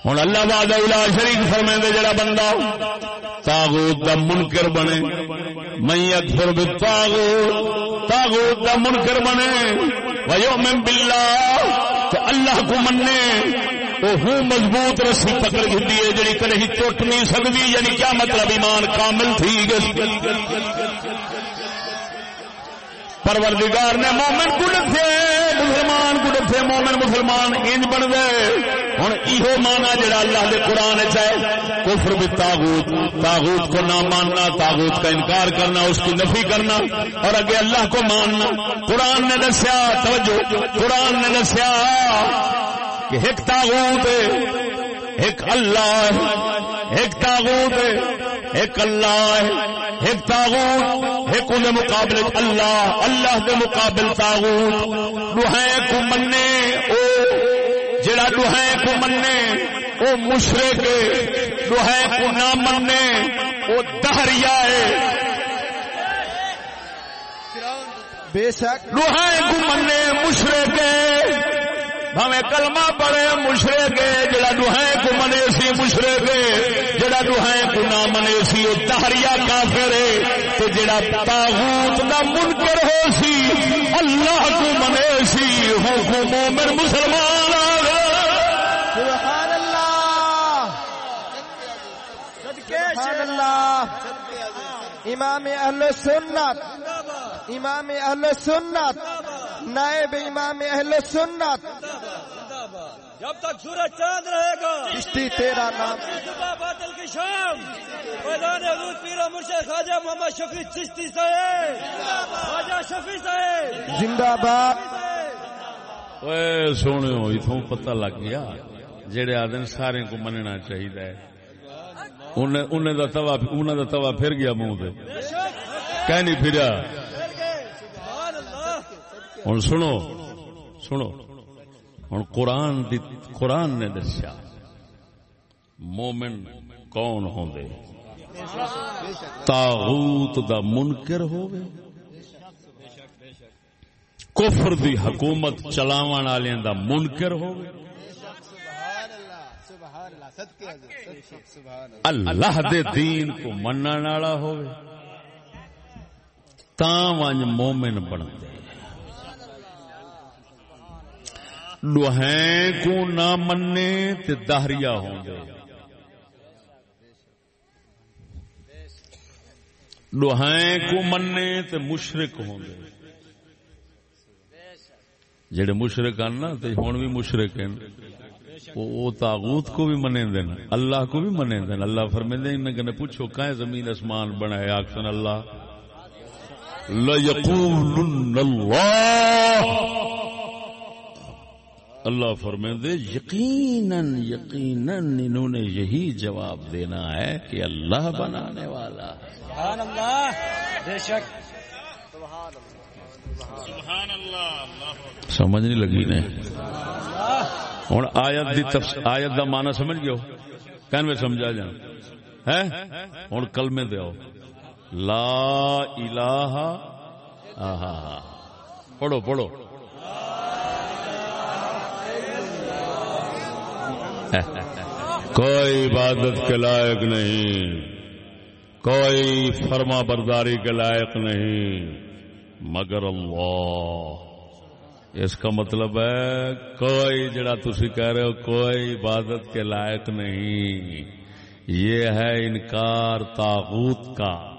ہوں اللہ باد شریف فرمے دے جڑا بندہ تاغوت دا منکر بنے۔ میں اکثر بھی تاغوت تاغوت دا منکر بنے۔ ویو میں بلا تو اللہ کو مننے۔ وہ ہوں مضبوط رسی پکڑ گی ہے، جڑی کدی ٹوٹ نہیں سکتی یعنی کیا مطلب ایمان کامل تھی گئی؟ پروردگار نے مومن کو ڈفے مسلمان کو ڈفے مومن مسلمان انج بن گئے۔ ہوں یہ مانا جڑا اللہ دے قرآن چاہے کفر بھی تاغوت تاغوت کو نہ ماننا تاغوت کا انکار کرنا، اس کی نفی کرنا۔ اور اگے اللہ کو ماننا۔ قرآن نے دسیا، توجہ، قرآن نے دسیا کہ ایک تاغوت ہے، ایک اللہ ہے، ایک تاغوت ہے۔ ایک اللہ ہے ایک تاغوت ایک انہیں مقابلے اللہ اللہ کے مقابل تاغوت لوہے کو مننے او جڑا لوہے کو مننے او مشرق لوہے کو نہ مننے او دہریا ہے۔ بے شک۔ لوہے کو مننے مشرق بھاویں کلمہ پڑے مشرق جڑا لوہے کو منے سی مشرق جڑا لوہے کو نہ منے سی او دہریا کافر ہے۔ تے جڑا تاغوت دا منکر ہو سی اللہ کو منے سی ہو کو مومن مسلمان آ گئے۔ سبحان اللہ۔ صدقے سبحان اللہ۔ امام اہل سنت۔ امام اہل سنت نائب امام اہل سنت۔ جب تک سورج چاند رہے گا چشتی تیرا نام۔ صبح باطل کی شام۔ میدان حضور پیرا مرشد خواجہ محمد شفیع چشتی صاحب۔ خواجہ شفیع صاحب۔ زندہ باد۔ سونے اتوں پتہ لگ گیا جڑے آدھے سارے کو مننا چاہیے انہیں دا توا پھر گیا منہ تے کہہ نہیں پھریا؟ اللہ ہوں سنو سنو۔ ہوں قرآن دی، قرآن نے دسیا، مومن کون ہوں تاغوت دا منکر ہوگے کفر دی حکومت چلاون والوں دا منکر ہوگے اللہ دے دین کو منن والا ہوگے تاں ونج مومن بنتے لوہیں کو نہ مننے تے دہریا ہوں گے۔ لوہیں کو مننے تے مشرق ہوں گے۔ جڑے مشرق ہیں نا تے ہون بھی مشرق ہیں، وہ تاغوت کو بھی منے دین اللہ کو بھی منے دین اللہ فرمیندے ان کنے پوچھو کائیں زمین اسمان بنائے؟ آکسن اللہ۔ لَيَقُولُنَّ اللَّهُ اللہ فرمیندے یقیناً یقیناً انہوں نے یہی جواب دینا ہے کہ اللہ بنانے والا سبحان اللہ بے شک۔ سمجھ نہیں لگی نے؟ ہوں آیت دی. آیت دا مانا سمجھ گئے کہن میں سمجھا جان ہے ہوں کلمے دے آؤ لا الہ آہا پڑھو پڑھو۔ [laughs] کوئی عبادت کے لائق نہیں، کوئی فرما برداری کے لائق نہیں، مگر اللہ۔ اس کا مطلب ہے، کوئی جڑا تسی کہہ رہے ہو کوئی عبادت کے لائق نہیں، یہ ہے انکار تاغوت کا۔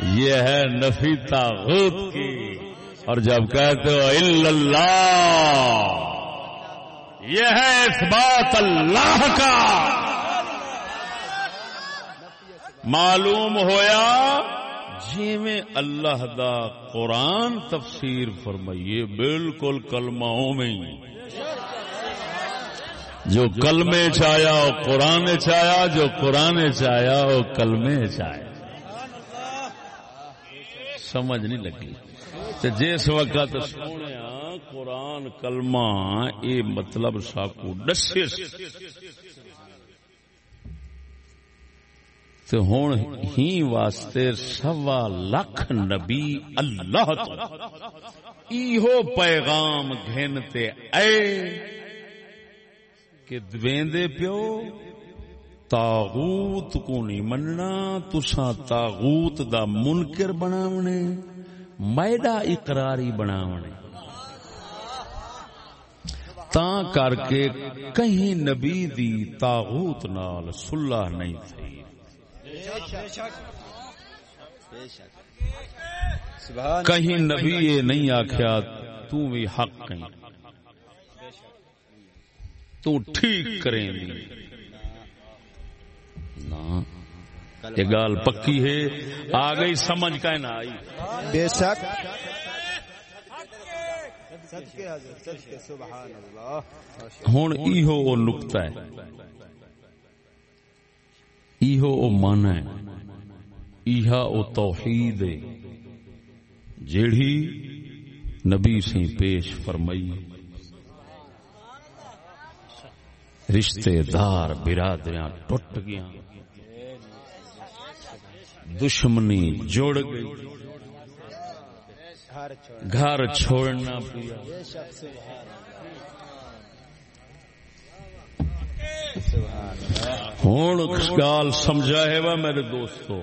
یہ ہے نفی تاغوت کی۔ اور جب کہتے ہو اللہ یہ ہے اس بات اللہ کا۔ معلوم ہویا جی میں اللہ دا قرآن تفسیر فرمائیے، بالکل کلماؤں میں جو کلمے چایا وہ قرآن چایا جو قرآن چایا وہ کلمے چایا سمجھ نہیں لگی۔ جس وقت سونے قرآن کلمہ، اے مطلب ساکو دسے۔ تو ہوں ہی واسطے سوا لکھ نبی اللہ تو۔ ایہو پیغام گھنتے اے کہ دویندے پیو، تاغوت کو نہیں مننا تسا تاغوت دا منکر بناونے میڈا اقراری بناونے۔ تا کر کے کہیں نبی دی تاغوت نال صلح نہیں تھی کہیں نبی یہ نہیں آخیا تو بھی حق کہیں تو ٹھیک کریں دی نا یہ گال پکی ہے آ گئی سمجھ کا نہ آئی بے شک ہوں ایہو نقطہ ہے۔ ایہو او من ہے۔ ایہا او توحید ہے۔ جیڑی نبی سی پیش فرمائی۔ رشتے دار برادریاں ٹوٹ گیا دشمنی جوڑ گئی۔ گھر چھوڑنا۔ پیا ہوں گال سمجھا ہے وا میرے دوستو۔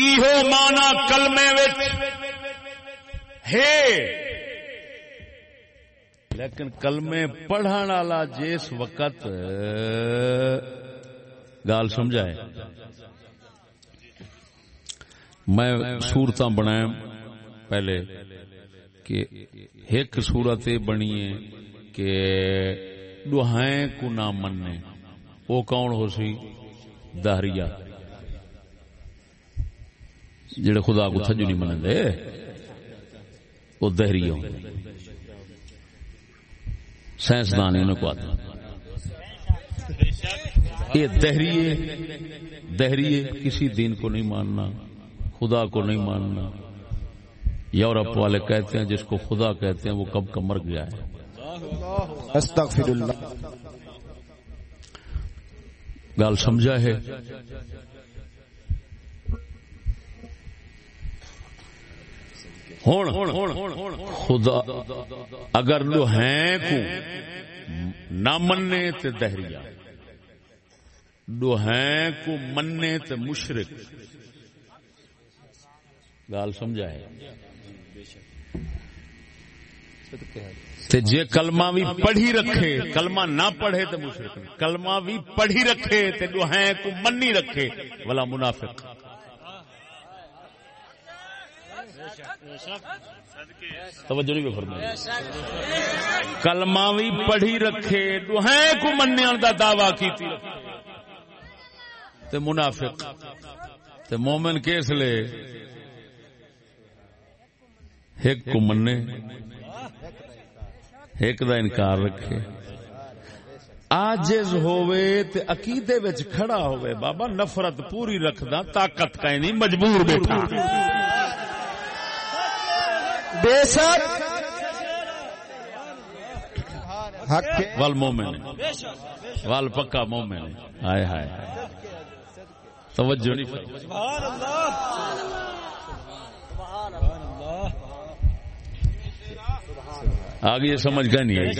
ایہو مانا کلمے ہے۔ لیکن کلمے پڑھن والا جس وقت گال سمجھائے میں سورت بنایا پہلے کہ ایک سورت یہ بنی ہے کہ دوہائیں کو نہ مننے وہ کون ہو سی؟ دہریا۔ جڑے خدا کو تھجو نہیں من دے وہ دہری ہو سائنسدان انہوں کو آتا یہ دہریے دہریے کسی دین کو نہیں ماننا۔ خدا کو نہیں ماننا۔ یورپ والے کہتے ہیں جس کو خدا کہتے ہیں وہ کب کا مر گیا ہے۔ استغفر اللہ گال سمجھا ہے؟ خدا اگر لو ہیں کو نہ مننے تے دہریا لو ہیں کو مننے تے مشرق۔ گال سمجھا ہے۔ تے جے کلمہ بھی پڑھی رکھے کلمہ نہ پڑھے تو مشرق کلمہ بھی پڑھی رکھے تے جو ہیں کو منی رکھے ولا منافق۔ توجہ نہیں فرمائی کلمہ بھی پڑھی رکھے جو ہیں کو مننے دا دعویٰ کیتی۔ تے منافق۔ تے مومن کیس لے؟ ایک کو مننے ایک دا انکار رکھے۔ آجز ہوئے تے عقیدے وچ کھڑا ہوئے بابا نفرت پوری رکھدا طاقت کا نہیں مجبور بیٹھا۔ بے شک۔ حق وال مومن وال پکا مومن ہائے ہائے ہائے۔ توجہ نہیں۔ فرمائی سبحان اللہ سبحان اللہ آگے یہ سمجھ کا نہیں آئی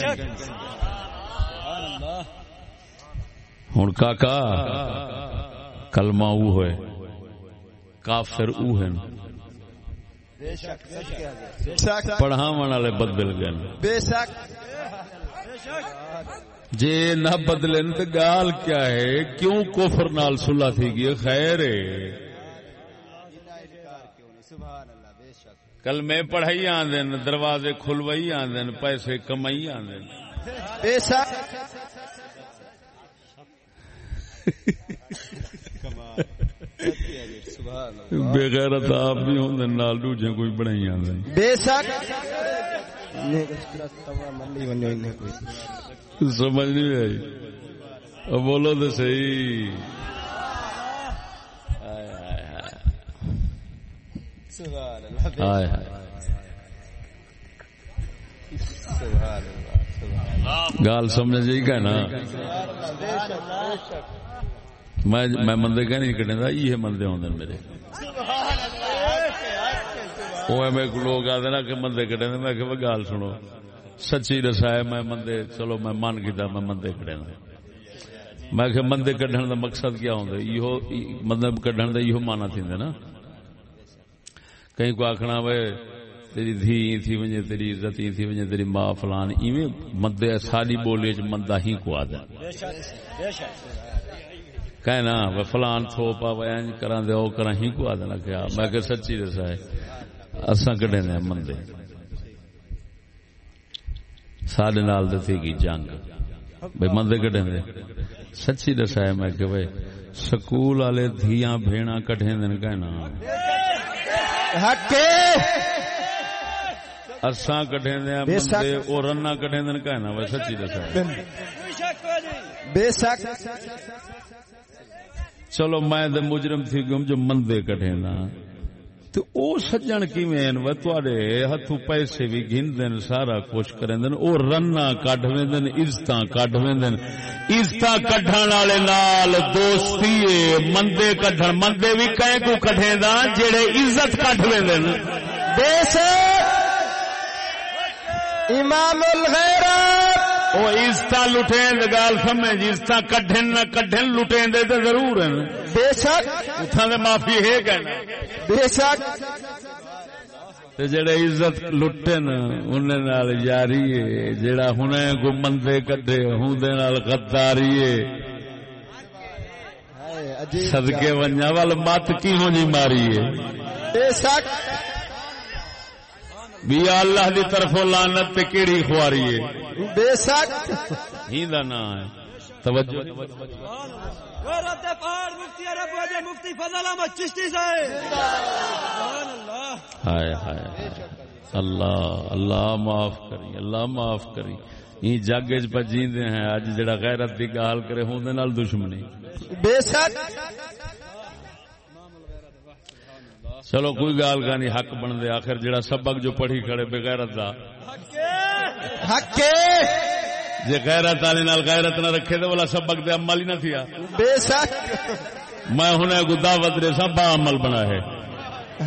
ہوں کاکا، کلمہ او ہوئے کافر او ہے بے پڑھاون والے بدل گئے۔ بے شک جے نہ بدلن تو گال کیا ہے، کیوں کوفر نال صلح تھی گئی؟ خیر ہے۔ کل میں پڑھائی آندن دروازے کھلوئی آندن پیسے کمائی آندن۔ بے شک بغیرت آپ بھی ہوندن نال دوجے کوئی بنائی بے شک کوئی سمجھ نہیں آئی۔ بولو تو صحیح۔ ہائے ہائے۔ گال سمجھ جی کہ نا۔ میں میں مندے کہ نہیں کٹے دا یہ مندے ہوندے نے میرے۔ وہ میں لوگ آتے نا کہ مندے کٹے نے میں کہ گال سنو۔ سچی رسائے میں مندے چلو میں من کیتا، میں مندے کٹے نا میں کہ مندے کڈن دا مقصد کیا ہوندا؟ ایہو مندے کڈن دا ایہو مانا تھیندے نا۔ کہیں کو آخنا وے تیری دھی تھی ونجے تیری عزت تھی ونجے تیری ماں فلان، ایویں مندے ساری بولی چ مندا ہی کو آدھا۔ کہنا وہ فلان تھو پا وہ اینج کراں دے، او کراں ہی کو آدھا۔ کیا میں کہ سچی دسا ہے، اساں کڈے نے مندے؟ سارے نال تے کی جنگ۔ بھئی مندے کڈے نے؟ سچی دسا ہے، میں کہ بھئی سکول والے دھیاں بھیڑا کٹھے دن کہنا حق اساں بے شک۔ بندے او رنا کٹھے دن کہنا وہ سچی دسا۔ بے شک۔ چلو میں دے مجرم تھی گم جو مندے کٹھے نا تو او سجن کیویں و تواڈے ہتھوں پیسے بھی گھندن سارا کچھ کریندن او رنا کڈ ویندن عزتاں کڈ ویندن عزتاں کڈھن والے نال دوستی ہے مندے کڈھن، مندے بھی کہیں کو کڈھیندا جڑے عزت کڈ ویندن بے امام الغیرت او عزت لٹین دی گل سمجھ عزت کڈھن نہ کڈھن لٹین دے تے ضرور ہیں۔ بے شک۔ اتھاں دے معافی ہے کہنا بے شک۔ تے جڑے عزت لٹن انہاں نال یاری ہے جڑا ہنے کو مندے کڈے ہوندے نال غداری ہے۔ صدقے ونجا ول مت کیوں جی ماری ہے؟ بے شک۔ بھی اللہ دی طرفوں لعنت تے کیڑی خواری ہے؟ بے شک. ہی دا نا ہے۔ توجہ غیرت پہاڑ مفتی عرب وجہ مفتی فضل احمد چشتی صاحب۔ سبحان اللہ۔ ہائے ہائے۔ اللہ اللہ معاف کری اللہ معاف کری۔ یہ جگ چ پہ جیندے ہیں اج جڑا غیرت دی گال کرے ہوندے نال دشمنی۔ بے شک. چلو کوئی گال کا نہیں حق بن دے آخر جڑا سبق جو پڑھی کھڑے بے غیرت دا۔ حق جے غیرت والے نال غیرت نہ رکھے تے والا سبق دے عمل ہی نہ تھیا۔ بے شک! میں ہنے کو دعوت دے سب با عمل بنا ہے۔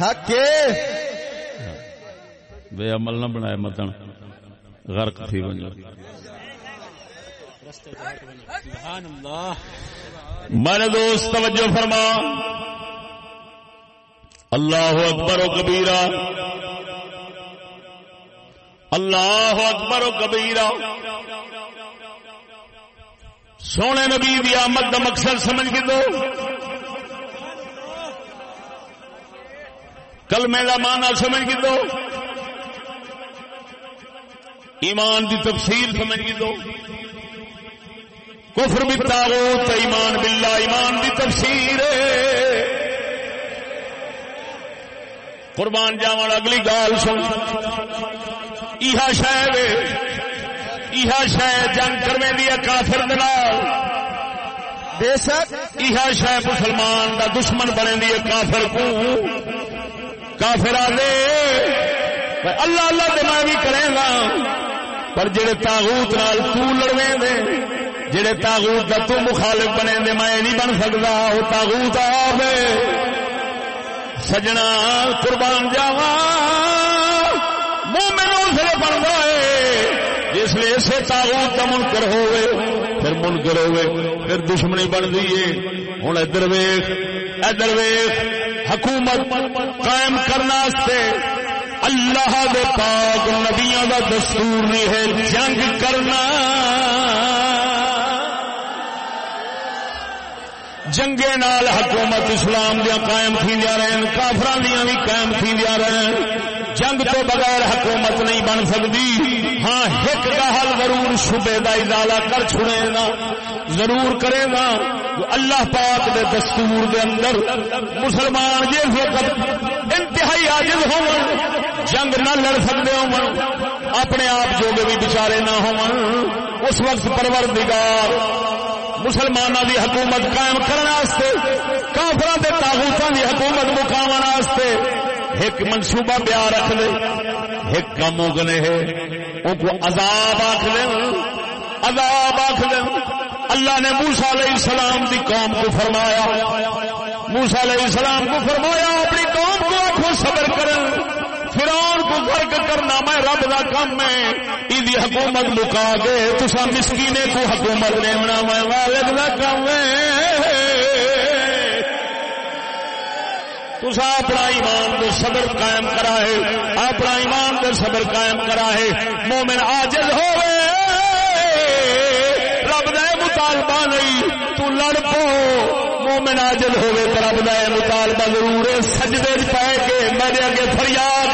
حق بے عمل نہ بنائے متن۔ غرق تھی ونجو سبحان اللہ۔ میرے دوست توجہ فرما۔ اللہ اکبر و کبیرہ۔ اللہ اکبر و کبیرہ۔ سونے نبی دی آمد دا مقصد سمجھ کے دو۔ کلمے کا معنی سمجھ کے دو۔ ایمان دی تفسیر سمجھ کے دو۔ کفر بھی ایمان باللہ، ایمان دی تفسیر۔ ہے قربان جاون اگلی گال سن۔ ایہا شہ ایہا شہ جنگ کروے دی ہے کافر دے نال۔ بے شک۔ ایہا شہ مسلمان دا دشمن بنے دی ہے کافر کو کافر آدے اللہ اللہ دے میں بھی کرے گا۔ پر جڑے تاغوت نال تو لڑویں دے جڑے تاغوت دا تو مخالف بنے دے میں نہیں بن سکتا وہ تاغوت آوے سجنا قربان جاوا، مومن اسلے بنتا ہے، جس لیے اسے تاغوت کا منکر ہوئے پھر منکر ہوئے پھر دشمنی بن دیے ہوں ادھر ویخ ادھر ویخ حکومت قائم کرنے اللہ دے پاک نبیاں دا دستور نہیں ہے، جنگ کرنا۔ جنگے نال حکومت اسلام دیا قائم تھی رہن کافران دیا بھی قائم تھی رہن۔ جنگ تو بغیر حکومت نہیں بن سکتی ہاں ایک کا حل ضرور شبے کا ازالہ کر چھڑے گا، ضرور کرے گا۔ اللہ پاک دے دستور دے اندر مسلمان جس وقت انتہائی عاجز ہو جنگ نہ لڑ سکتے ہو اپنے آپ جو بھی بچارے نہ ہو اس وقت پروردگار مسلمانوں دی حکومت قائم کرنے کافر کے تاغوتوں دی حکومت مقام ایک منصوبہ پیا رکھ لے، ایک کام اگنے ہے، ان کو عذاب آخ لیں عذاب آخ لیں اللہ نے موسا علیہ السلام دی قوم کو فرمایا موسا علیہ السلام کو فرمایا، اپنی قوم کو آخو صبر کریں کو فرق کرنا میں رب کا کام ہے۔ یہ حکومت مکا کے تسا مسکینے کو حکومت لینا میں والد کا کام ہے۔ تسا اپنا ایمان دے صبر قائم کرا ہے اپنا ایمان دے صبر قائم کرا ہے مومن آجز ہوئے۔ رب دے مطالبہ نہیں۔ تو لڑ پو۔ مومن آجز ہوئے رب دے مطالبہ ضرور ہے۔ سجدے پائے کے میرے اگے فریاد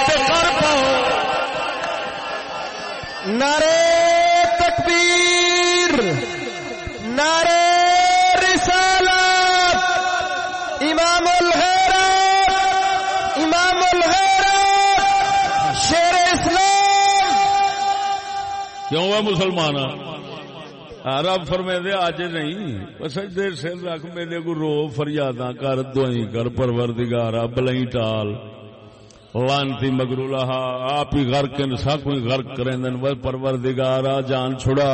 نعرے تکبیر نعرے رسالت، امام الغیرت امام الغیرت شیر اسلام۔ کیوں ہے مسلمان ہاں؟ ہاں، رب فرمے دے آج نہیں سجدے سر رکھ، میرے کو رو فریاد کر دوئیں کر پرور پروردگارا بلائی ٹال۔ لانتی مگرو لہا آپ ہی غرق سا کوئی غرق کریں دن پروردگارا جان چھڑا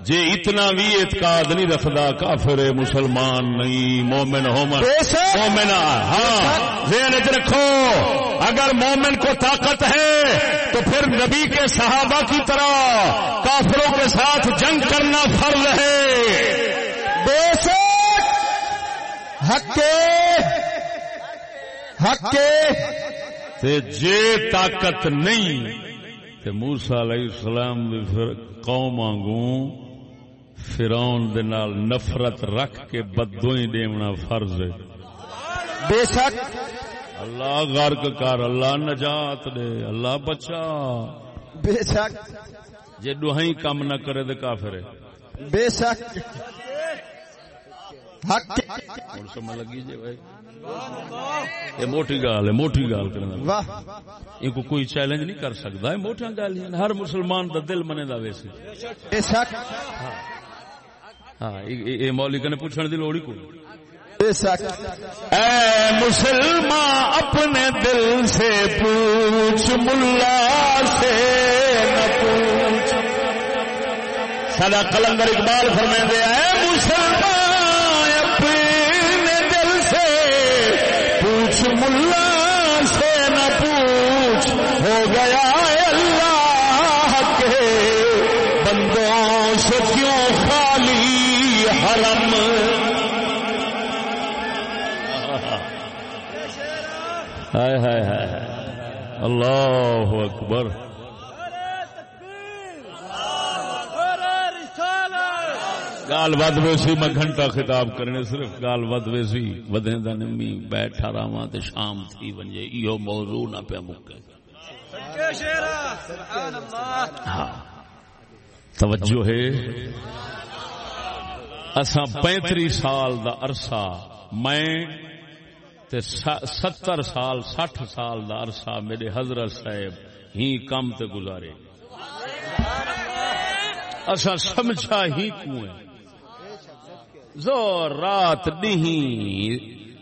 جے اتنا بھی اعتقاد نہیں رکھدا کافر مسلمان نہیں مومن ہومن۔ مومن ہاں ذہن وچ رکھو اگر مومن کو طاقت ہے تو پھر نبی کے صحابہ کی طرح کافروں کے ساتھ جنگ کرنا فرض ہے۔ بے شک۔ حق کے۔ حق کے۔ تے جے طاقت نہیں تے موسیٰ علیہ السلام بھی پھر قوم آنگوں فرعون دے نال نفرت رکھ کے بدوئی دیونا فرض ہے۔ بے شک۔ اللہ غرق کر اللہ نجات دے اللہ بچا۔ بے شک۔ جے دوہائی کم نہ کرے تے کافر ہے۔ بے شک۔ حق۔ ہن سمجھ لگی جے بھائی؟ یہ موٹی گال ہے موٹی گال کرنا واہ۔ ان کو کوئی چیلنج نہیں کر سکتا۔ ہے موٹا گال ہی ہر مسلمان دا دل منے دا ویسے۔ بے شک۔ ہاں یہ مولک نے پوچھنے دی لوڑ ہی کوئی بے شک۔ اے مسلمان اپنے دل سے پوچھ ملا سے نہ پوچھ۔ سدا کلندر اقبال فرمے دے اکبر۔ گال ود ویسی میں گھنٹہ خطاب کرنے، صرف گال ود ویسی ودیں دا نمی بیٹھا رہا تے شام تھی ونجے ایو موضوع نہ پہ مکے۔ ہاں۔ توجہ ہے۔ اساں پینتری سال دا عرصہ، میں تے ستر سال، سٹھ سال دا عرصہ میرے حضرت صاحب ہی کم تے گزارے۔ اسا سمجھا ہی کوئے زور رات نہیں،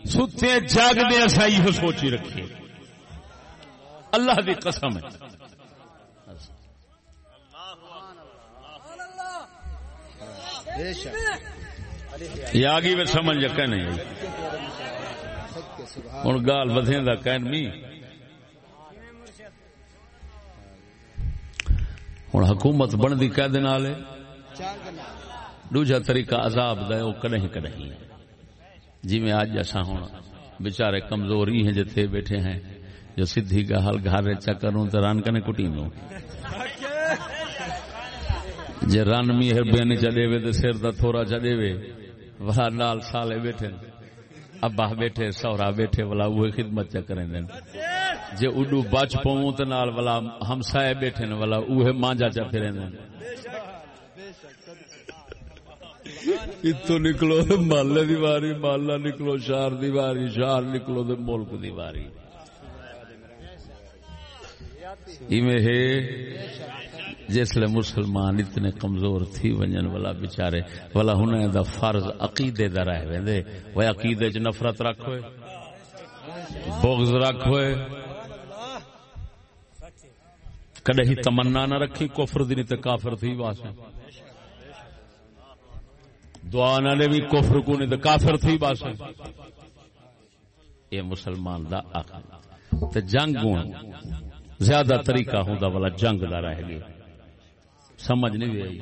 ستے جاگ دے اسا یہ سوچی رکھے۔ اللہ دی قسم ہے۔ یہ آگی میں سمجھ جکا نہیں؟ ہوں گال بدیں دا کہن می ہوں حکومت بنتی کہ دوجا طریقہ عذاب دا ہے، وہ کدیں کدیں جی میں آج جیسا ہوں بےچارے کمزوری ہیں جتھے بیٹھے ہیں، جو سدھی کا حل گھر چکروں تو ران کنے کٹی میں جے رن مہربانی چلے وے تو سر دا تھوڑا چلے وے وہ نال سالے بیٹھے۔ ابا بیٹھے، سورا بیٹھے والا وہ خدمت چ کریں دین۔ جے اڈو بچ پوں تے نال والا ہمسائے بیٹھے نے والا اوہ مانجا چا پھریں دین اتو نکلو تے محلے دی واری، محلہ نکلو شہر دی واری، شہر نکلو تے ملک دی واری۔ ایویں ہے جسل مسلمان اتنے کمزور تھی ونجن والا بچارے والا ہن دا فرض عقیدے دا رہ ویندے۔ وہ عقیدے چ نفرت رکھوے بغض رکھوے کدے ہی تمنا نہ رکھی، کفر دی نہیں تے کافر تھی واسے دعا نہ دے بھی کفر کو نہیں تے کافر تھی واسے اے مسلمان دا عقل تے جنگ زیادہ طریقہ ہوندا والا جنگ دا رہ گیا۔ سمجھ نہیں بھی آئی۔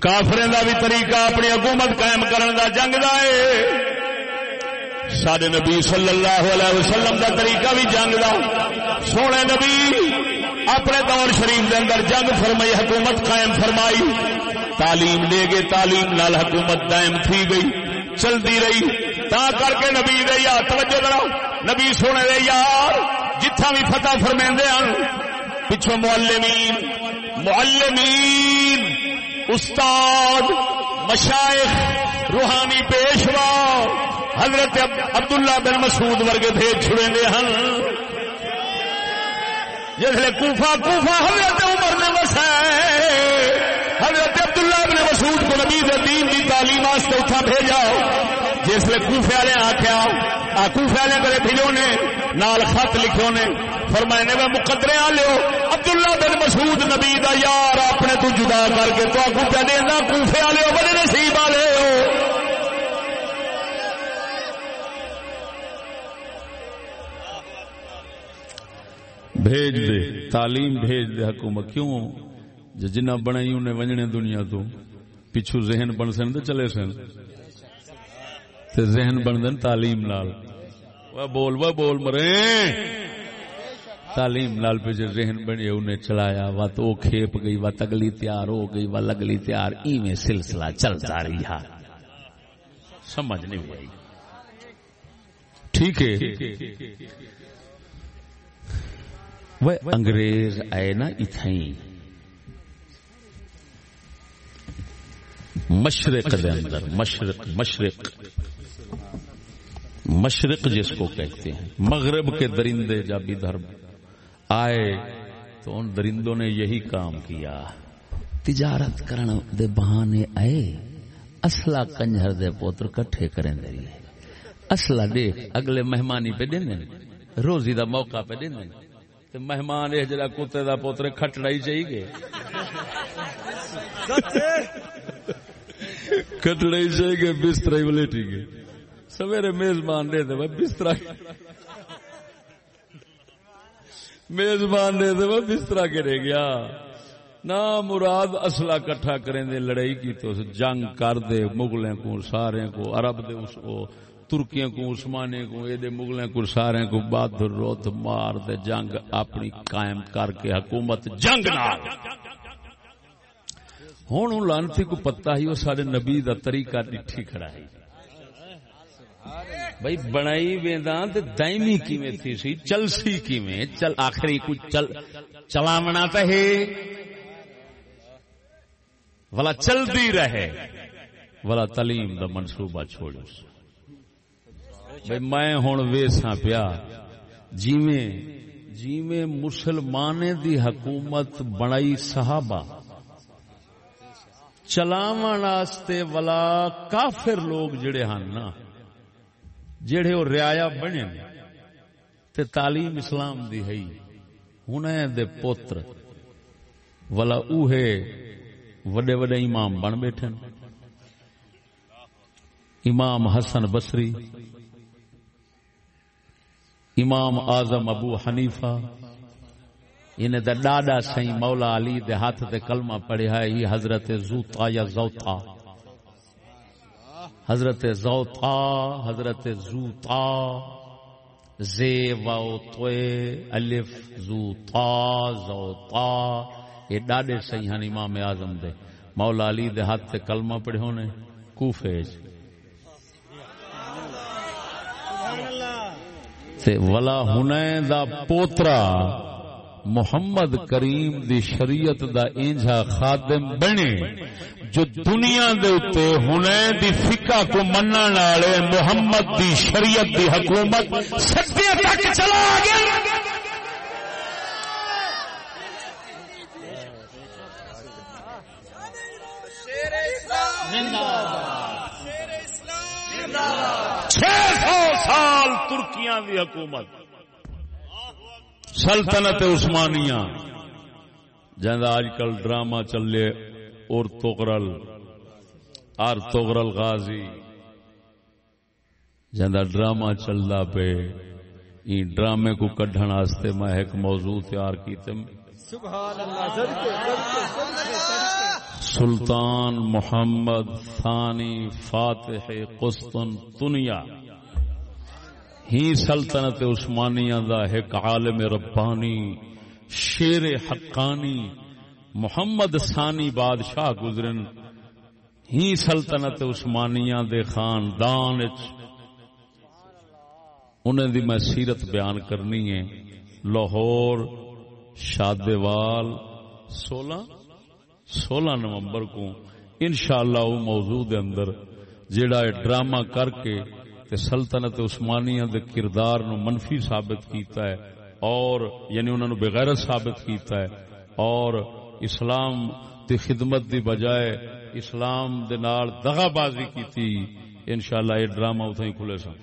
کافریں دا بھی طریقہ اپنی حکومت قائم کرنے دا جنگ دا ہے۔ سارے نبی صلی اللہ علیہ وسلم دا طریقہ بھی جنگ دا۔ سونے نبی، اپنے دور شریف دے اندر جنگ فرمائی، حکومت قائم فرمائی۔ تعلیم دے گے تعلیم نال حکومت دائم تھی گئی، چلتی رہی۔ تا کر کے نبی دے یار، توجہ کرو نبی سونے دے یار جتھا بھی فتح فرمیندے ہیں پچھو معلمین معلمین، استاد مشائق روحانی پیشوا، حضرت عبداللہ بن مسعود ورگے بھیج چھڑے ہن۔ جسے کوفہ کوفہ حضرت عمر نے وسائے حضرت عبداللہ ابن مسعود کو نبی دین دی تعلیم واسطے اتھا بھیجا۔ جس لیے کوفے والے آخیا آ کوفے والے کرے بھیجو نے، نال خط لکھو نے۔ فرمائے نے میں مقدرے آ لیو عبداللہ بن مسعود نبی دا یار اپنے تو جدا کر کے تو آگو پہ دینا، کوفے والے بڑے نصیب والے ہو بھیج دے، تعلیم بھیج دے حکومت، کیوں؟ جو جنہ بنائی انہیں ونجنے دنیا تو۔ پچھو ذہن بن سن تو چلے سن۔ تے ذہن بن دن تعلیم نال۔ وہ بول وہ بول مرے۔ تعلیم نال پہ جو ذہن بنے انہیں چلایا، وہ تو کھیپ گئی، وہ تگلی تیار ہو گئی، وہ لگلی تیار۔ ایویں سلسلہ چلتا رہا سمجھ نہیں آئی۔ ٹھیک ہے۔ وہ انگریز آئے نا اتھائی مشرق دے اندر مشرق مشرق مشرق جس کو کہتے ہیں مغرب کے درندے جب ادھر آئے تو ان درندوں نے یہی کام کیا تجارت کرن دے بہانے آئے اصلہ کنجر دے پوتر کٹھے کریں دے اصلہ دیکھ اگلے مہمانی پہ دن روزی دا موقع پہ دن تے مہمان یہ جڑا کتے دا پوتر کھٹڑا ہی چاہیے کھٹڑا ہی چاہیے بستر ہی ولیٹی گے سویرے میزبان دے دے بستر میزبان دے دے بستر کرے گیا۔ نہ مراد اصلہ کٹھا کریں دے لڑائی کی تو جنگ کر دے مغلیں کو سارے کو عرب دے اس کو ترکیاں کو عثمانے کو یہ مغلیں کو سارے کو بہادر روت مار دے جنگ اپنی قائم کر کے حکومت جنگ نال۔ نہ ہوں لانتی کو پتا ہی وہ سارے نبی دا طریقہ ڈٹھی کھڑا ہے۔ بھائی بنائی وینداں تے دائمی کیویں تھی سی؟ چلسی کیویں؟ چل آخری کچھ چل چلاونا تے ہے۔ ولا چلدی رہے۔ ولا تعلیم دا منصوبہ چھوڑو بھائی میں ہوں ویسا پیا۔ جیویں جیویں مسلمان دی حکومت بنائی صحابہ۔ چلاواستے ولا کافر لوگ جڑے ہیں نا، جڑے وہ ریا بنے تے تعلیم اسلام دی ہے۔ ہن دے پوتر، ولا اوہے وڈے وڈے امام بن بیٹھے امام حسن بصری امام اعظم ابو حنیفہ۔ انہیں دا ڈاڈا سہی مولا علی دے ہاتھ دے کلمہ پڑھیا ہے، یہ حضرت زوتا یا زوتا حضرت زوتا حضرت زوتا زے و توے، الف زوتا زوتا یہ ڈاڈے سہی ہیں امام اعظم دے۔ مولا علی دے ہاتھ تے کلمہ پڑھے نے کوفے تے ولا ہنین دا پوترا محمد کریم دی شریعت دا اینجا خادم بنے، جو دنیا دے اتے ہنین دی فقہ کو منن والے محمد دی شریعت دی حکومت سدے تک چلا گیا چھ سو سال ترکیاں دی حکومت سلطنت عثمانیہ۔ جہاں آج کل ڈرامہ چلے اور توغرل آر توغرل غازی۔ جہاں ڈرامہ چلتا پہ این ڈرامے کو کڈھن واسطے میں ایک موضوع تیار کیتے۔ سلطان محمد ثانی فاتح قسطنطنیہ۔ ہی سلطنت عثمانیہ دا ایک عالم ربانی، شیر حقانی، محمد ثانی بادشاہ گزرن۔ ہی سلطنت عثمانیہ دے خاندان انہیں دی میں سیرت بیان کرنی ہے۔ لاہور شادوال سولہ سولہ نومبر کو انشاءاللہ وہ موضوع دے اندر جیڑا ڈرامہ کر کے تے سلطنت عثمانیہ دے کردار نو منفی ثابت کیتا ہے اور یعنی انہوں نے بغیرت ثابت کیتا ہے اور اسلام دی خدمت دی بجائے اسلام دے نال دغا بازی کیتی، انشاءاللہ یہ ڈرامہ اتھا ہی کھلے سن۔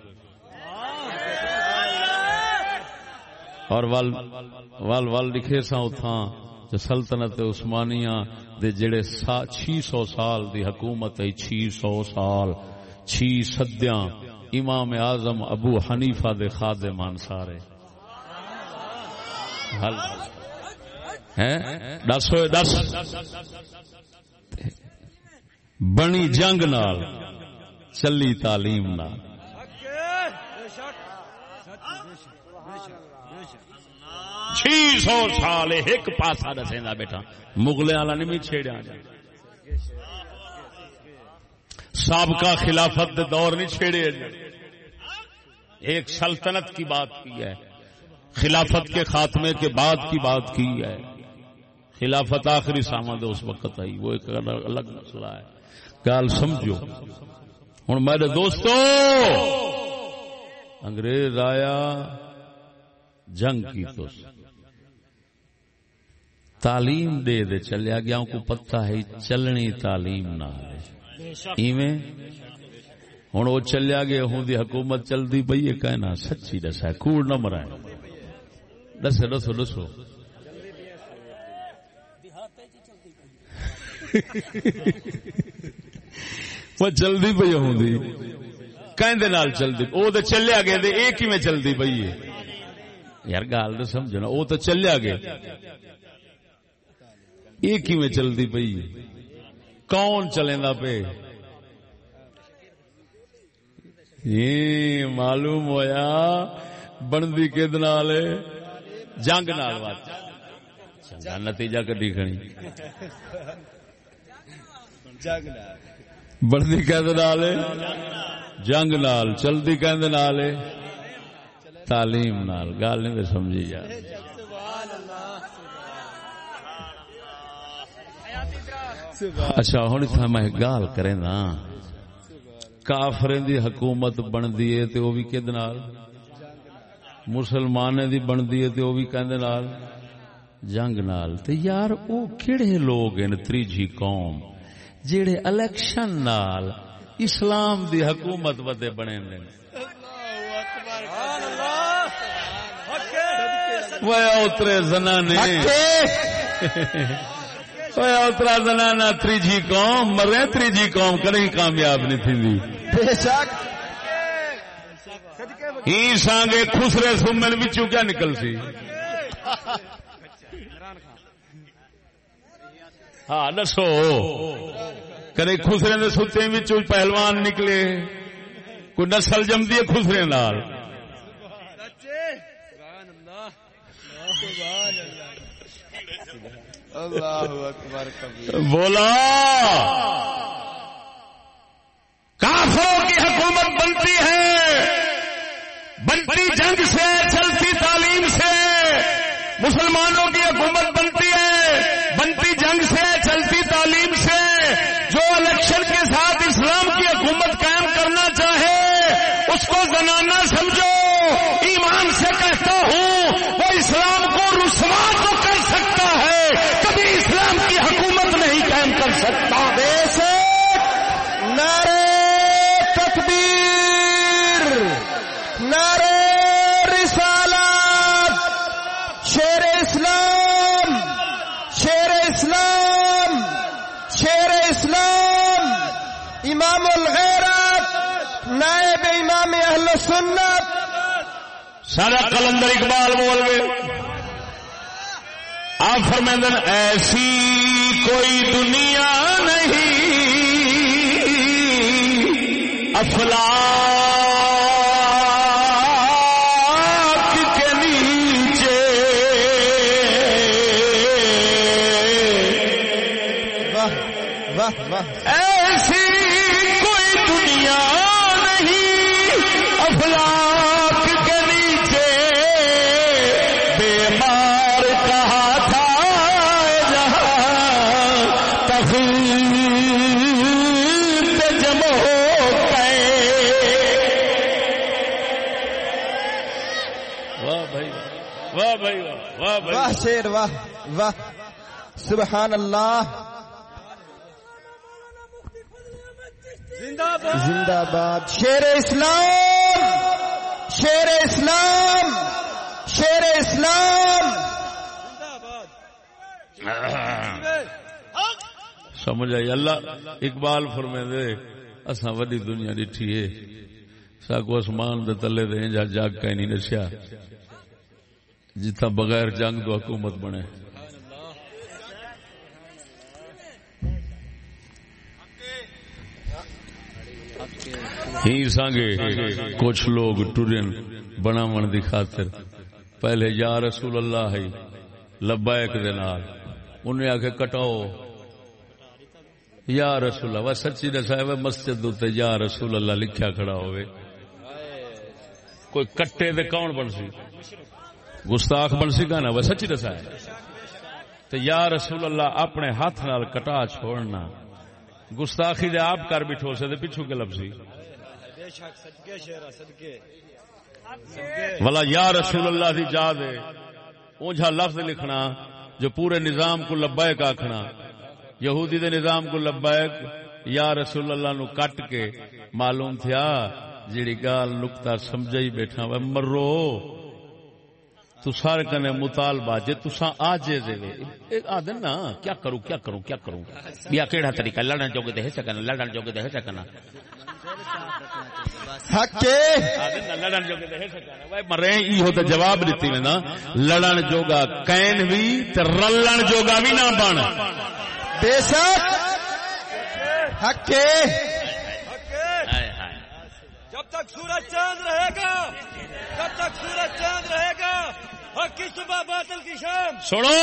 اور ول ول ول لکھے سا اتھا جو سلطنت عثمانیہ دے جڑے چھ سو سال دی حکومت ہے چھ سو سال چھ سدیاں امام اعظم ابو حنیفہ دے خادمان سارے۔ حل۔ ہیں دس ہوئے، دس۔ بنی جنگ نال چلی تعلیم نال۔ چھ سو سال ایک پاسا دسے بیٹا مغلے والا نہیں چھیڑیا۔ سابقہ خلافت دور نہیں چھیڑے جی۔ ایک سلطنت کی بات کی ہے۔ خلافت کے خاتمے کے بعد کی بات کی ہے۔ خلافت آخری سامد اس وقت آئی۔ وہ ایک الگ مسئلہ ہے۔ گال سمجھو۔ ہوں میرے دوستو، انگریز آیا، جنگ کی تو۔ تعلیم دے دے چلیا گیا۔ کو پتہ ہے، چلنی تعلیم نہ ہے ایویں؟ ہوں وہ چلیا گیا ہوں دی حکومت چلتی پی ہے کہنا سچی دسا کوڑ نہ مرائے۔ دسو دسو دسو۔ وہ چلتی پی ہوں کہ چلتی وہ تو چلیا گیا ایک ہی میں چلتی پی ہے؟ یار گال تو سمجھنا وہ تو چلیا گیا۔ یہ کی چلتی پی کون چلے پہ معلوم ہویا بنتی کہ جنگ نال چنگا نتیجہ کٹی کھڑی۔ بنتی کہ جنگ نال۔ چلتی کہ تعلیم نال۔ گال نہیں سمجھی جا۔ اچھا ہوں میں گال کرے نا کافر دی حکومت بنتی ہے تو وہ بھی کہ مسلمان دی بنتی ہے تو وہ بھی کہ جنگ نال۔ تے یار او کہڑے لوگ ہیں تریجی قوم جڑے الیکشن نال اسلام دی حکومت ودے بنے نے وہ اترے اترا زنانا تریجی قوم مرے تریجی قوم کدی کامیاب نہیں تھی بے شک ہی سانگے خسرے سمن بچوں کیا نکل سی ہاں دسو کرے خسرے دے ستے بچوں پہلوان نکلے کوئی نسل جمدی ہے خسرے نال بولا۔ کافروں کی حکومت بنتی ہے۔ بنتی جنگ سے، چلتی تعلیم سے۔ مسلمانوں کی حکومت بنتی ہے بنتی جنگ سے چلتی تعلیم سے جو الیکشن کے ساتھ اسلام کی حکومت قائم کرنا چاہے اس کو زنانہ سمجھو ایمان سے کہتا ہوں وہ اسلام کو رسوا تو کر سکتا ہے کبھی اسلام کی حکومت نہیں قائم کر سکتا نعرے تکبیر نعرے رسالت شیر اسلام شیر اسلام شیر اسلام امام الغیرت، نائب امام اہل سنت۔ سارا کلندر اقبال بول گئے آپ فرمیندن ایسی کوئی دنیا نہیں۔ افلا سبحان اللہ. زندہ باد. شیر اسلام. شیر اسلام. شیر اسلام. سمجھ آئی؟ اللہ اقبال فرمے دے اساں وڈی دنیا ڈٹھی ہے۔ ساکو اسمان دے تلے دے جا جاگ کا نہیں نسیا جتھا بغیر جنگ دو حکومت بنے۔ ہی سانگے کچھ لوگ ٹرین بناون دی خاطر۔ پہلے یا رسول اللہ ہے لبیک دے نال۔ انہیں آ کٹاؤ۔ یا رسول اللہ، وہ سچی دسا ہے مسجد دوتے یا رسول اللہ لکھیا کھڑا ہوئے۔ کوئی کٹے دے کون بن سی؟ گستاخ بن سی گانا وہ سچی دسا ہے۔ تو یا رسول اللہ اپنے ہاتھ نال کٹا چھوڑنا۔ گستاخی دے آپ کر بٹھو سے دے پچھو کے لفظی صدقے شیرا صدقے۔ والا یا رسول اللہ دی جا دے، اونجھا لفظ لکھنا جو پورے نظام کو لبیک آکھنا۔ یہودی دے نظام کو لبیک یا رسول اللہ نو کٹ کے معلوم تھیا، جیڑی گال نکتا سمجھائی بیٹھا مرو۔ تو سارے کنے مطالبہ جے تساں آجے دے وے۔ آدن نا کیا کروں کیا کروں کیا کروں؟ بیا کیڑا طریقہ؟ لڑن جوگے دے سکنا لڑن جوگے دے سکنا۔ حق کے آدن نا لڑن جوگے دے سکنا۔ وہ مرے ای ہو تے جواب دتی میں نا۔ لڑن جوگا کین بھی تے رلن جوگا بھی نہ بن۔ بے شک۔ حق کے ہائے ہائے جب تک سورج چاند رہے گا، جب تک سورج چاند رہے گا اور کی صبح باطل کی شام سنو،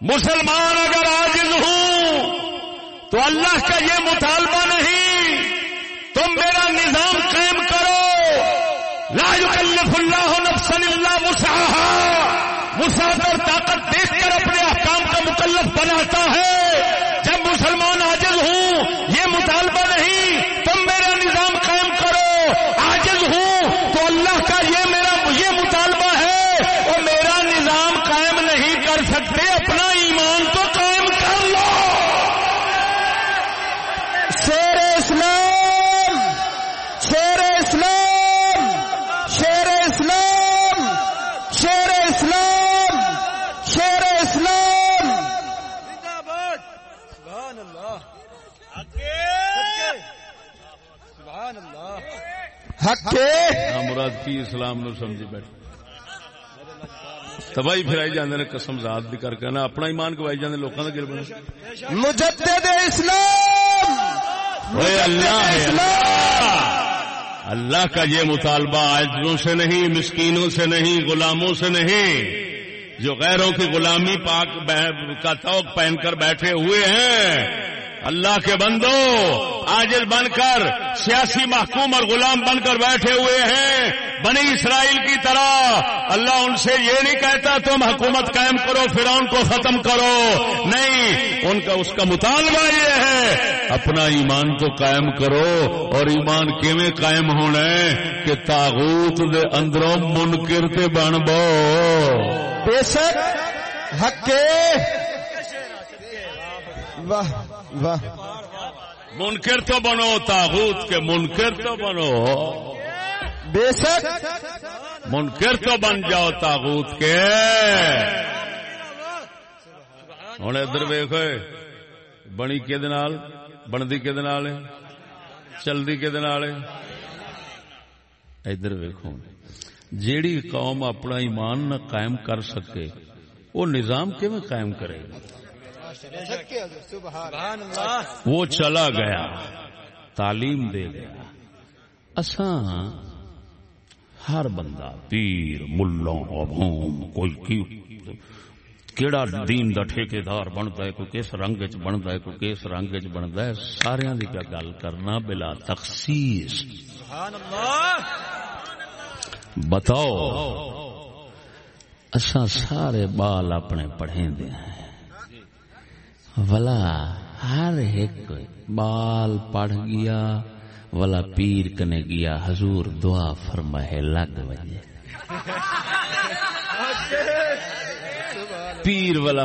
مسلمان اگر عاجز ہوں، تو اللہ کا یہ مطالبہ نہیں، تم میرا نظام قائم کرو۔ لا یکلف اللہ نفسا الا وسعها وسعت اور طاقت دیکھ کر اپنے احکام کا مکلف بناتا ہے جب مسلمان عاجز ہوں یہ مطالبہ نہیں تم میرا نظام قائم کرو عاجز ہوں تو اللہ کا یہ میرا یہ مطالبہ ہے اور میرا نظام قائم نہیں کر سکتے اپنا ایمان تو قائم کر لو شیر اسلام شیر اسلام شیر اسلام شیر اسلام شیر اسلام زندہ باد سبحان اللہ صدقے سبحان اللہ حق کے مراد کی اسلام نو سمجھی بیٹھے۔ تباہی پھرائی جاندے نے قسم ذات دی کر کے نا اپنا ایمان گوائی جاندے لوکاں دا گل بنے مجدد اسلام۔ اللہ ہے۔ اسلام۔ اللہ کا یہ مطالبہ عاجزوں سے نہیں مسکینوں سے نہیں غلاموں سے نہیں۔ جو غیروں کی غلامی پاک کا توق پہن کر بیٹھے ہوئے ہیں اللہ کے بندو عاجز بن کر، سیاسی محکوم اور غلام بن کر بیٹھے ہوئے ہیں۔ بنی اسرائیل کی طرح، اللہ ان سے یہ نہیں کہتا، تم حکومت قائم کرو، فرعون کو ختم کرو۔ نہیں، ان کا، اس کا مطالبہ یہ ہے، اپنا ایمان تو قائم کرو۔ اور ایمان کیویں قائم ہونا ہے؟ کہ تاغوت دے اندروں منکر تے بن بو۔ بے شک، حق کے۔ واہ۔ واہ۔ منکر تو بنو تاغوت کے منکر تو بنو۔ بے شک۔ منکر تو بن جاؤ تاغوت کے۔ ہوں ادھر ویخ بنی کہ بنتی کہ چلتی کہ ادھر ویکو جیڑی قوم اپنا ایمان نہ قائم کر سکے وہ نظام کیون قائم کرے؟ اللہ وہ چلا گیا تعلیم دے گیا اساں ہر بندہ پیر ملوں ابوم کوئی کی کیڑا دین دا ٹھیکیدار بنتا ہے کوئی کس رنگ چ بنتا ہے کوئی کس رنگ چ بنتا ہے سارے دی کیا گل کرنا بلا تخصیص۔ سبحان اللہ۔ بتاؤ اساں سارے بال اپنے پڑھیں دے ہیں۔ ولا ہر ایک بال پڑھ گیا ولا پیر کنے گیا حضور دعا فرمائے لگ وجے۔ پیر والا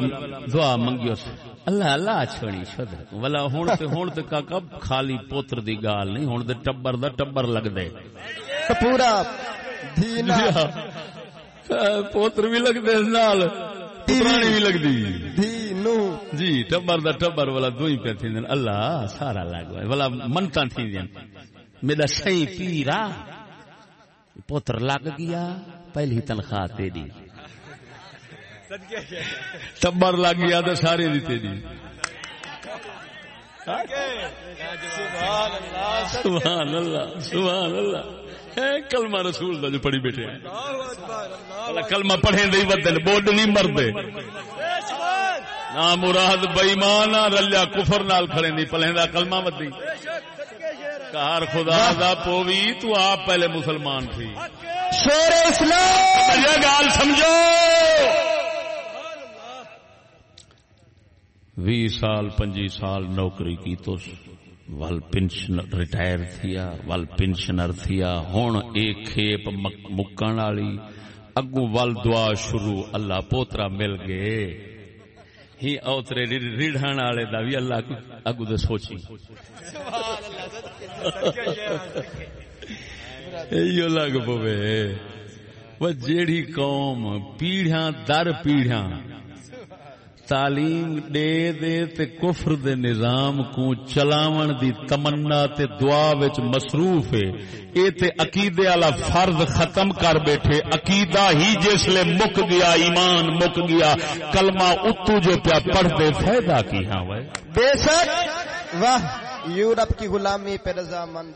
دعا منگیو سے۔ اللہ اللہ چھڑی شد والا ہون تے ہون تے کاکا خالی پوتر دی گال نہیں ہون تے ٹبر دا ٹبر لگ دے۔ پورا دھینا پوتر بھی لگ دے نال پرانی بھی لگ دی۔ دھینو جی ٹبر دا ٹبر والا دو ہی پہ تھی دن اللہ، سارا لگ گیا والا منتا تھی دن میرا سی پیرا پوتر لگ گیا، پہلی تنخواہ تیری۔ ٹبر لگ گیا تو سارے دی تیری۔ سبحان اللہ سبحان اللہ۔ کلمہ رسول دا جو پڑھی بیٹھے کلمہ پڑھیں دے ودن بوڈ نہیں مردے نہ مراد بےمان رلیا کفر نال کھڑے نہیں پلہندا کلمہ ودی کار خدا دا پوی تو آپ پہلے مسلمان تھی۔ شور اسلام! یہ گال سمجھو۔ وی سال پنجی سال نوکری کی تو ول پنشن ریٹائر تھیا ول پنشنر تھیا۔ ہن ایک کھیپ مک- مکن والی اگو ول دعا شروع اللہ پوترا مل گئے۔ ہی اوترے ریڑھن والے دا بھی اللہ کو اگو دے سوچی۔ ایو لگ پوے وہ جیڑی قوم پیڑھیاں، در پیڑھیاں تعلیم دے دے تے کفر دے نظام کو چلاون دی تمنا تے دعا وچ مصروف ہے۔ اے تے عقیدے والا فرض ختم کر بیٹھے۔ عقیدہ ہی جسلے مک گیا ایمان مک گیا۔ کلمہ اتو جو پیا پڑھ دے فائدہ کی؟ ہاں وے بے شک واہ یورپ کی غلامی پہ رضامند۔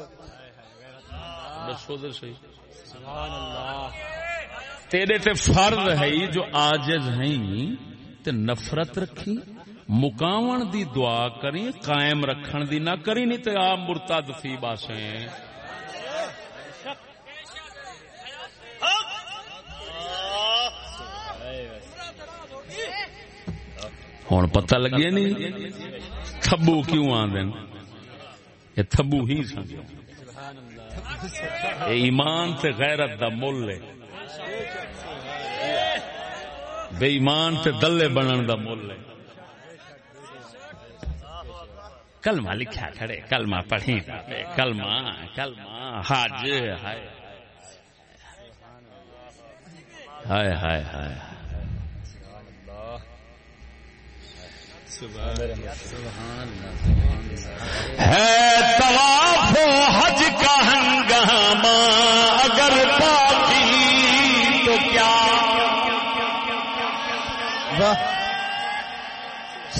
دسو دے صحیح۔ تیرے تے فرض ہے جو آجز ہیں۔ تے نفرت رکھی، مکاون دی دعا کری قائم رکھن دی نہ کری نہیں تے آپ مرتد تھی باسیں۔ ہوں پتہ لگیا نہیں، تھبو کیوں آدھے یہ تھبو ہی سمجھو۔ ایمان تے غیرت دا مل ہے۔ بے ایمان تے دلے بنن دا مل ہے۔ کلمہ لکھا کھڑے، کلمہ پڑھی کلمہ کلمہ حج ہائے۔ ہائے ہائے ہائے۔ ہے طواف حج کا ہنگامہ، اگر پاکی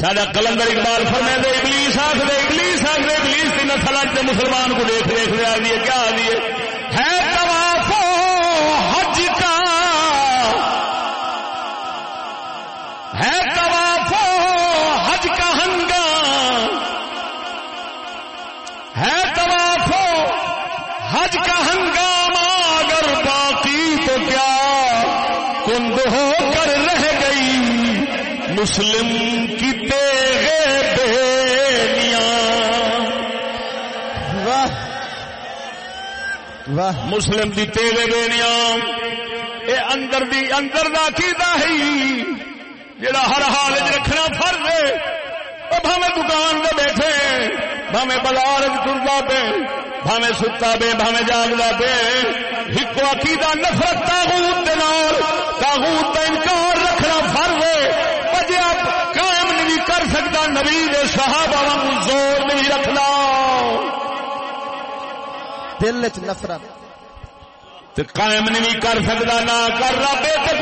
سڈا کلندر اقبال فرما دے، ابلیس آخ دے، ابلیس آخ دے، ابلیس کی نسل اج مسلمان کو دیکھ دیکھ رہا دیے کیا دیے ہے مسلم کی تیغے بینیاں۔ واہ۔ واہ۔ مسلم دی تیغے بینیاں۔ اے اندر دی اندر دا کیدا ہی جڑا ہر حال وچ رکھنا فرض ہے۔ او بھاویں دکان تے بیٹھے بھاویں بازار وچ ٹردا پے بھاویں ستا پے بھاویں جاگدا پے ہکو عقیدہ نفرت تاغوت دے نال تاغوت دا انکار رکھنا فرض نبی دے صحابہ وانگو زور نہیں رکھنا۔ دل چ نفرت۔ تے قائم نہیں کر سکتا نہ کر رہا بے تک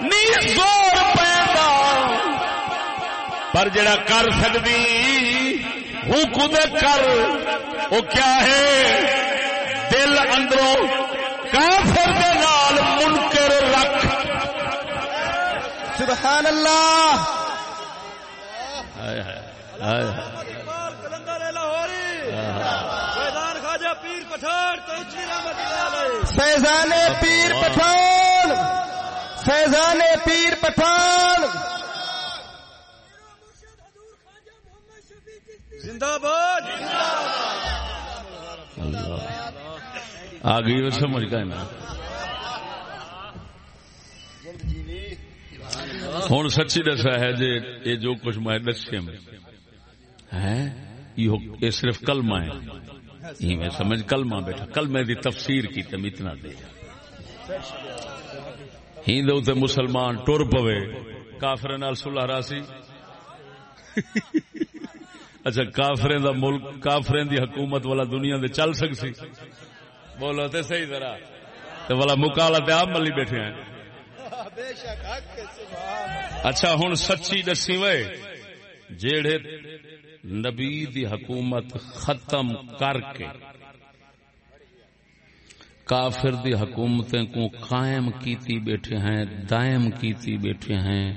نہیں زور پیندا پر جڑا کر سکتی ہوں خود کر۔ وہ کیا ہے؟ دل اندروں کافر دے نال منکر رکھ۔ سبحان اللہ۔ فیضان خواجہ پیر پٹھان فیضان پیر پٹھان فیضان پیر پٹھان۔ زندہ باد۔ آ گئی سمجھ گئے نا۔ ہوں سچی دسا ہے جی یہ جو کچھ میں دسیا ہے یہ صرف کلمہ ہے۔ میں سمجھ، کلمہ بیٹھا۔ کلمے دی تفسیر کی تم اتنا دے۔ ہی دے مسلمان ٹر پوے۔ کافر نال صلح راسی۔ اچھا کافرے دا ملک، کافرے دی حکومت والا دنیا دے چل سکسی۔ بولو تے صحیح ذرا۔ تے والا مکالا تے آپ ملی بیٹھے ہیں۔ اچھا ہن سچی دسی وے جیڑے نبی دی حکومت ختم کر کے کافر دی حکومتیں کو قائم کیتی بیٹھے ہیں، دائم کیتی بیٹھے ہیں،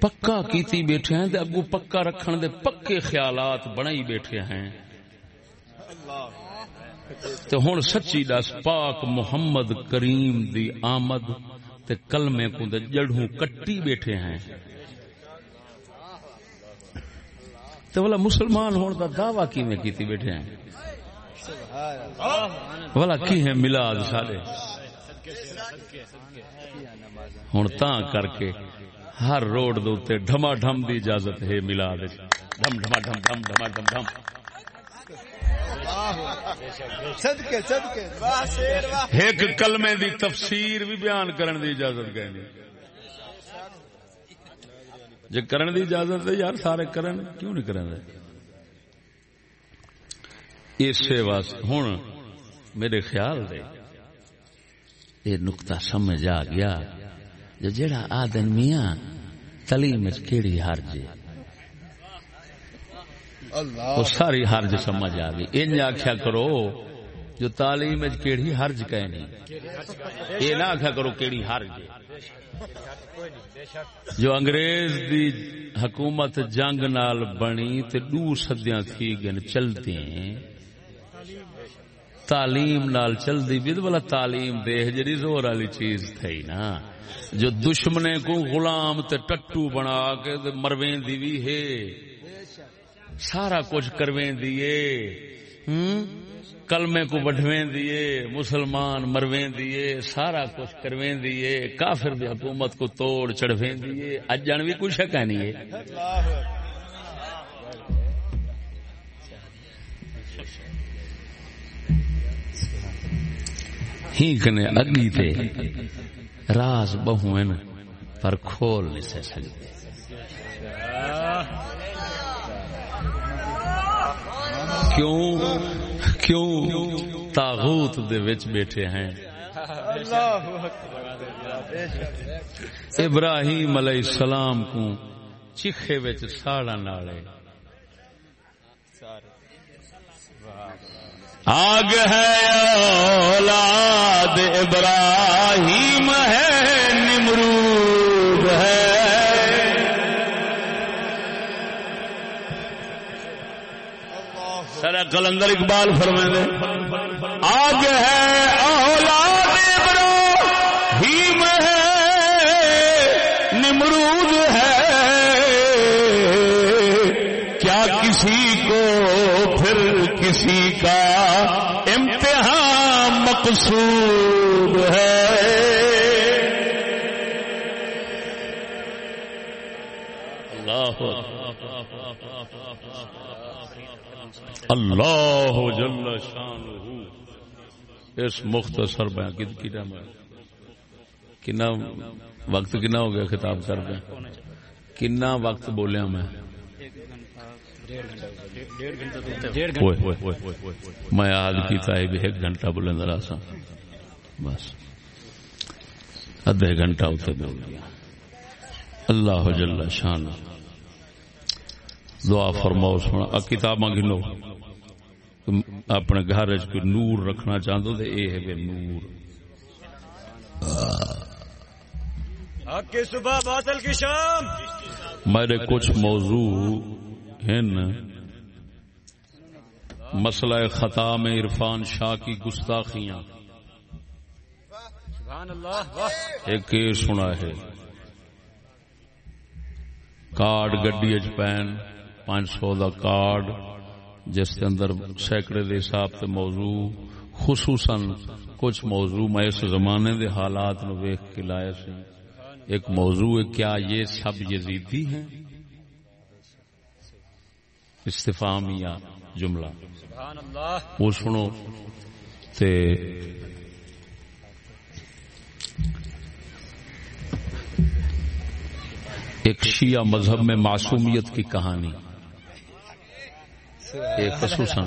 پکا کیتی بیٹھے ہیں اگو پکا رکھن دے پکے خیالات بنائی بیٹھے ہیں۔ تو ہوں سچی دس، پاک محمد کریم دی آمد تے کلمے کو دے جڑوں کٹی بیٹھے ہیں۔ تو بلا مسلمان ہونے کا دعوی کی میں کیتی بیٹھے ہیں؟ بلا کی ہے ملاد سارے ہوں تا کر کے ہر روڈ دے ڈھما ڈھم دی اجازت ہے ملاد۔ ڈھم ڈھما ڈھم ڈھم ڈھما ڈھم ڈھم۔ ایک کلمے دی تفسیر بھی بیان کرن دی اجازت گئے نہیں۔ جی کرن دی اجازت ہے یار سارے کرن کیوں نہیں کرن دے؟ اسے واسطے ہوں میرے خیال دے یہ نقطہ سمجھ آ گیا۔ جو جڑا آدن میاں تلیم کیڑی حرج وہ ساری حرج سمجھ آ گئی۔ ان آخیا کرو، جو تعلیم کیڑی حرج کہ نہیں۔ یہ نہ آخیا کرو کیڑی حرج جو انگریز دی حکومت جنگ نال بنی تے دو سدیاں تھی گن چلتے ہیں۔ تعلیم نال چل دی بھی والا تعلیم دے جڑی زور والی چیز تھی نا۔ جو دشمنے کو غلام تے ٹٹو بنا کے مرویں دی بھی ہے۔ سارا کچھ کرویں دیے کلمے کو بڑھویں دیے مسلمان مرویں دیے سارا کچھ کرویں دیے کافر دی حکومت کو توڑ چڑھویں دیے اجن بھی کچھ ہے نہیں ہے۔ ہی کنے اگی تے راز بہو پر کھول نہیں سکتے کیوں کیوں تاغوت دے وچ بیٹھے ہیں؟ ابراہیم علیہ السلام کو چیخے وچ ساڑا نالے۔ آگ ہے اولاد ابراہیم ہے۔ سر کلندر اقبال فرمے دے آج ہے اولاد ابراہیم ہے، نمرود ہے۔ کیا کسی کو پھر کسی کا امتحان مقصود اللہ جل شان اس مختصر میں کنا وقت کنا ہو گیا خطاب کر کے۔ کنا وقت بولیا میں۔ میں آج کیتا ہے بھی ایک گھنٹہ بلند رہا سا۔ بس۔ ادھے گھنٹہ اتنے بول گیا اللہ جل شان دعا فرماؤ، سونا۔ کتاب گنو۔ اپنے گھر کوئی نور رکھنا چاہتے تو یہ ہے نور۔ کی صبح باطل کی شام۔ میرے کچھ موضوع ہیں مسئلہ خطا میں عرفان شاہ کی گستاخیاں۔ ایک سنا ہے۔ کارڈ گڈی پین پانچ سو دا کارڈ۔ جس کے اندر سینکڑے دے حساب سے موضوع، خصوصاً کچھ موضوع میں اس زمانے دے حالات نو ویخ کے لائے سے ایک موضوع ہے، کیا یہ سب یزیدی ہیں؟ استفامیہ جملہ۔ وہ سنو۔ تے ایک شیعہ مذہب میں معصومیت کی کہانی۔ ایک خصوصاً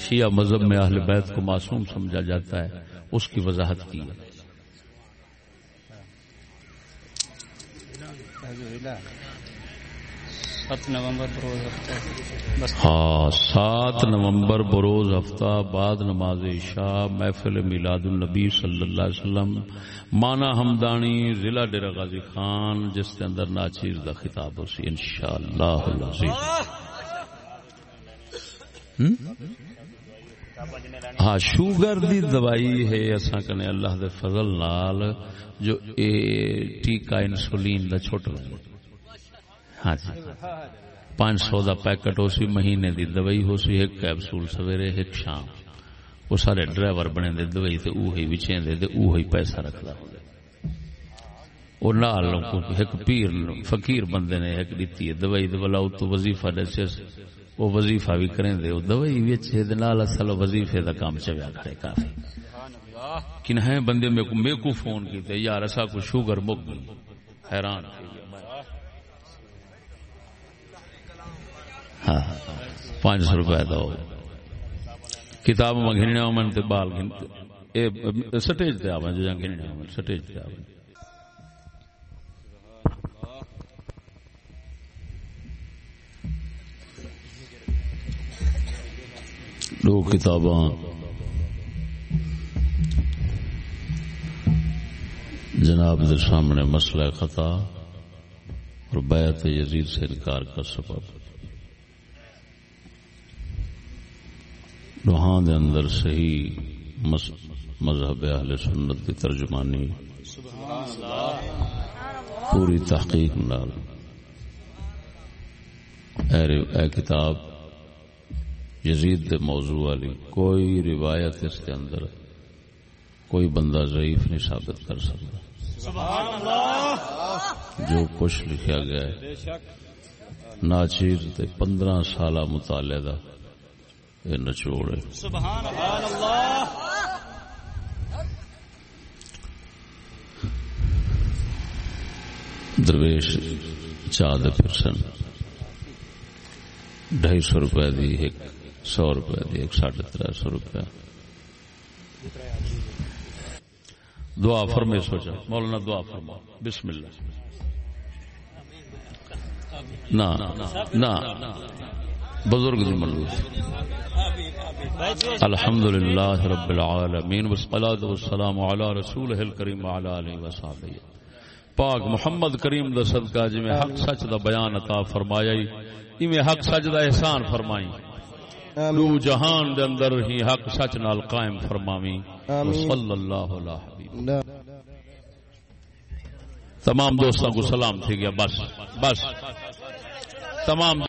شیعہ مذہب میں اہل بیت کو معصوم سمجھا جاتا ہے اس کی وضاحت کی ہاں سات نومبر بروز ہفتہ بعد نماز عشاء محفل میلاد النبی صلی اللہ علیہ وسلم مانا ہمدانی ضلع ڈیرا غازی خان جس کے اندر ناچیر دا خطاب ہو سی انشاءاللہ العزیز ہم؟ ہاں شوگر دی دوائی ہے، اساں کنے اللہ دے فضل نال جو اے ٹیکا انسولین دا چھوٹ لگے ہاں جی۔ پانچ سو دا پیکٹ ہو سی، مہینے دی دوائی ہو سی، ایک کیپسول سویرے، ایک شام۔ وہ سارے ڈرائیور بنے دے، دوائی تے اوہی وچیں دے، تے اوہی پیسہ رکھدا ہوندا وہ نال کو ایک پیر، فقیر بندے نے ایک دیتی ہے، دوائی دے والا تو وظیفہ دے دسے وہ وظیفہ بھی کریں دے دوائی وچ دے نال اصل وظیفے دا کام چویا کھڑے کافی۔ کن ہے بندے میں کو میں کو فون کیتے، یار اسا کو شوگر مک گئی۔ حیران تھی ہاں پانچ سو روپے دو کتاب میں گھننے آمن تے بال گھن اے، سٹیج تے آون جہاں گھننے آمن سٹیج تے آون دو کتاباں۔ جناب کے سامنے مسئلہ خطا اور بیعت یزید سے انکار کا سبب۔ روحان دے اندر صحیح مذہب اہل سنت کی ترجمانی۔ پوری تحقیق نال۔ اے کتاب یزید دے موضوع والی کوئی روایت اس کے اندر کوئی بندہ ضعیف نہیں ثابت کر سکتا۔ جو کچھ لکھا گیا ہے، ناچیر تے پندرہ سالہ مطالعہ دا یہ نچوڑ ہے۔ سبحان اللہ درویش چاد پرسن ڈھائی سو روپے دی ایک سو روپے دی، ایک ساڑھے تر سو روپے۔ دعا فرمے سوچا۔ مولانا دعا فرما بسم اللہ۔ نہ نہ بزرگ دی منظور الحمد للہ رب العالمین، والصلاة والسلام علی رسول الکریم وعلی آلہ وصحبہ پاک محمد کریم دا صدقہ جی میں حق سچ دا بیان عطا فرمایا ہی میں حق سچ دا احسان فرمائی۔ دو جہان دے اندر ہی حق سچ نال قائم فرماوی آمین۔ صلی اللہ علیہ تمام دوستوں کو سلام تھی گیا بس بس. تمام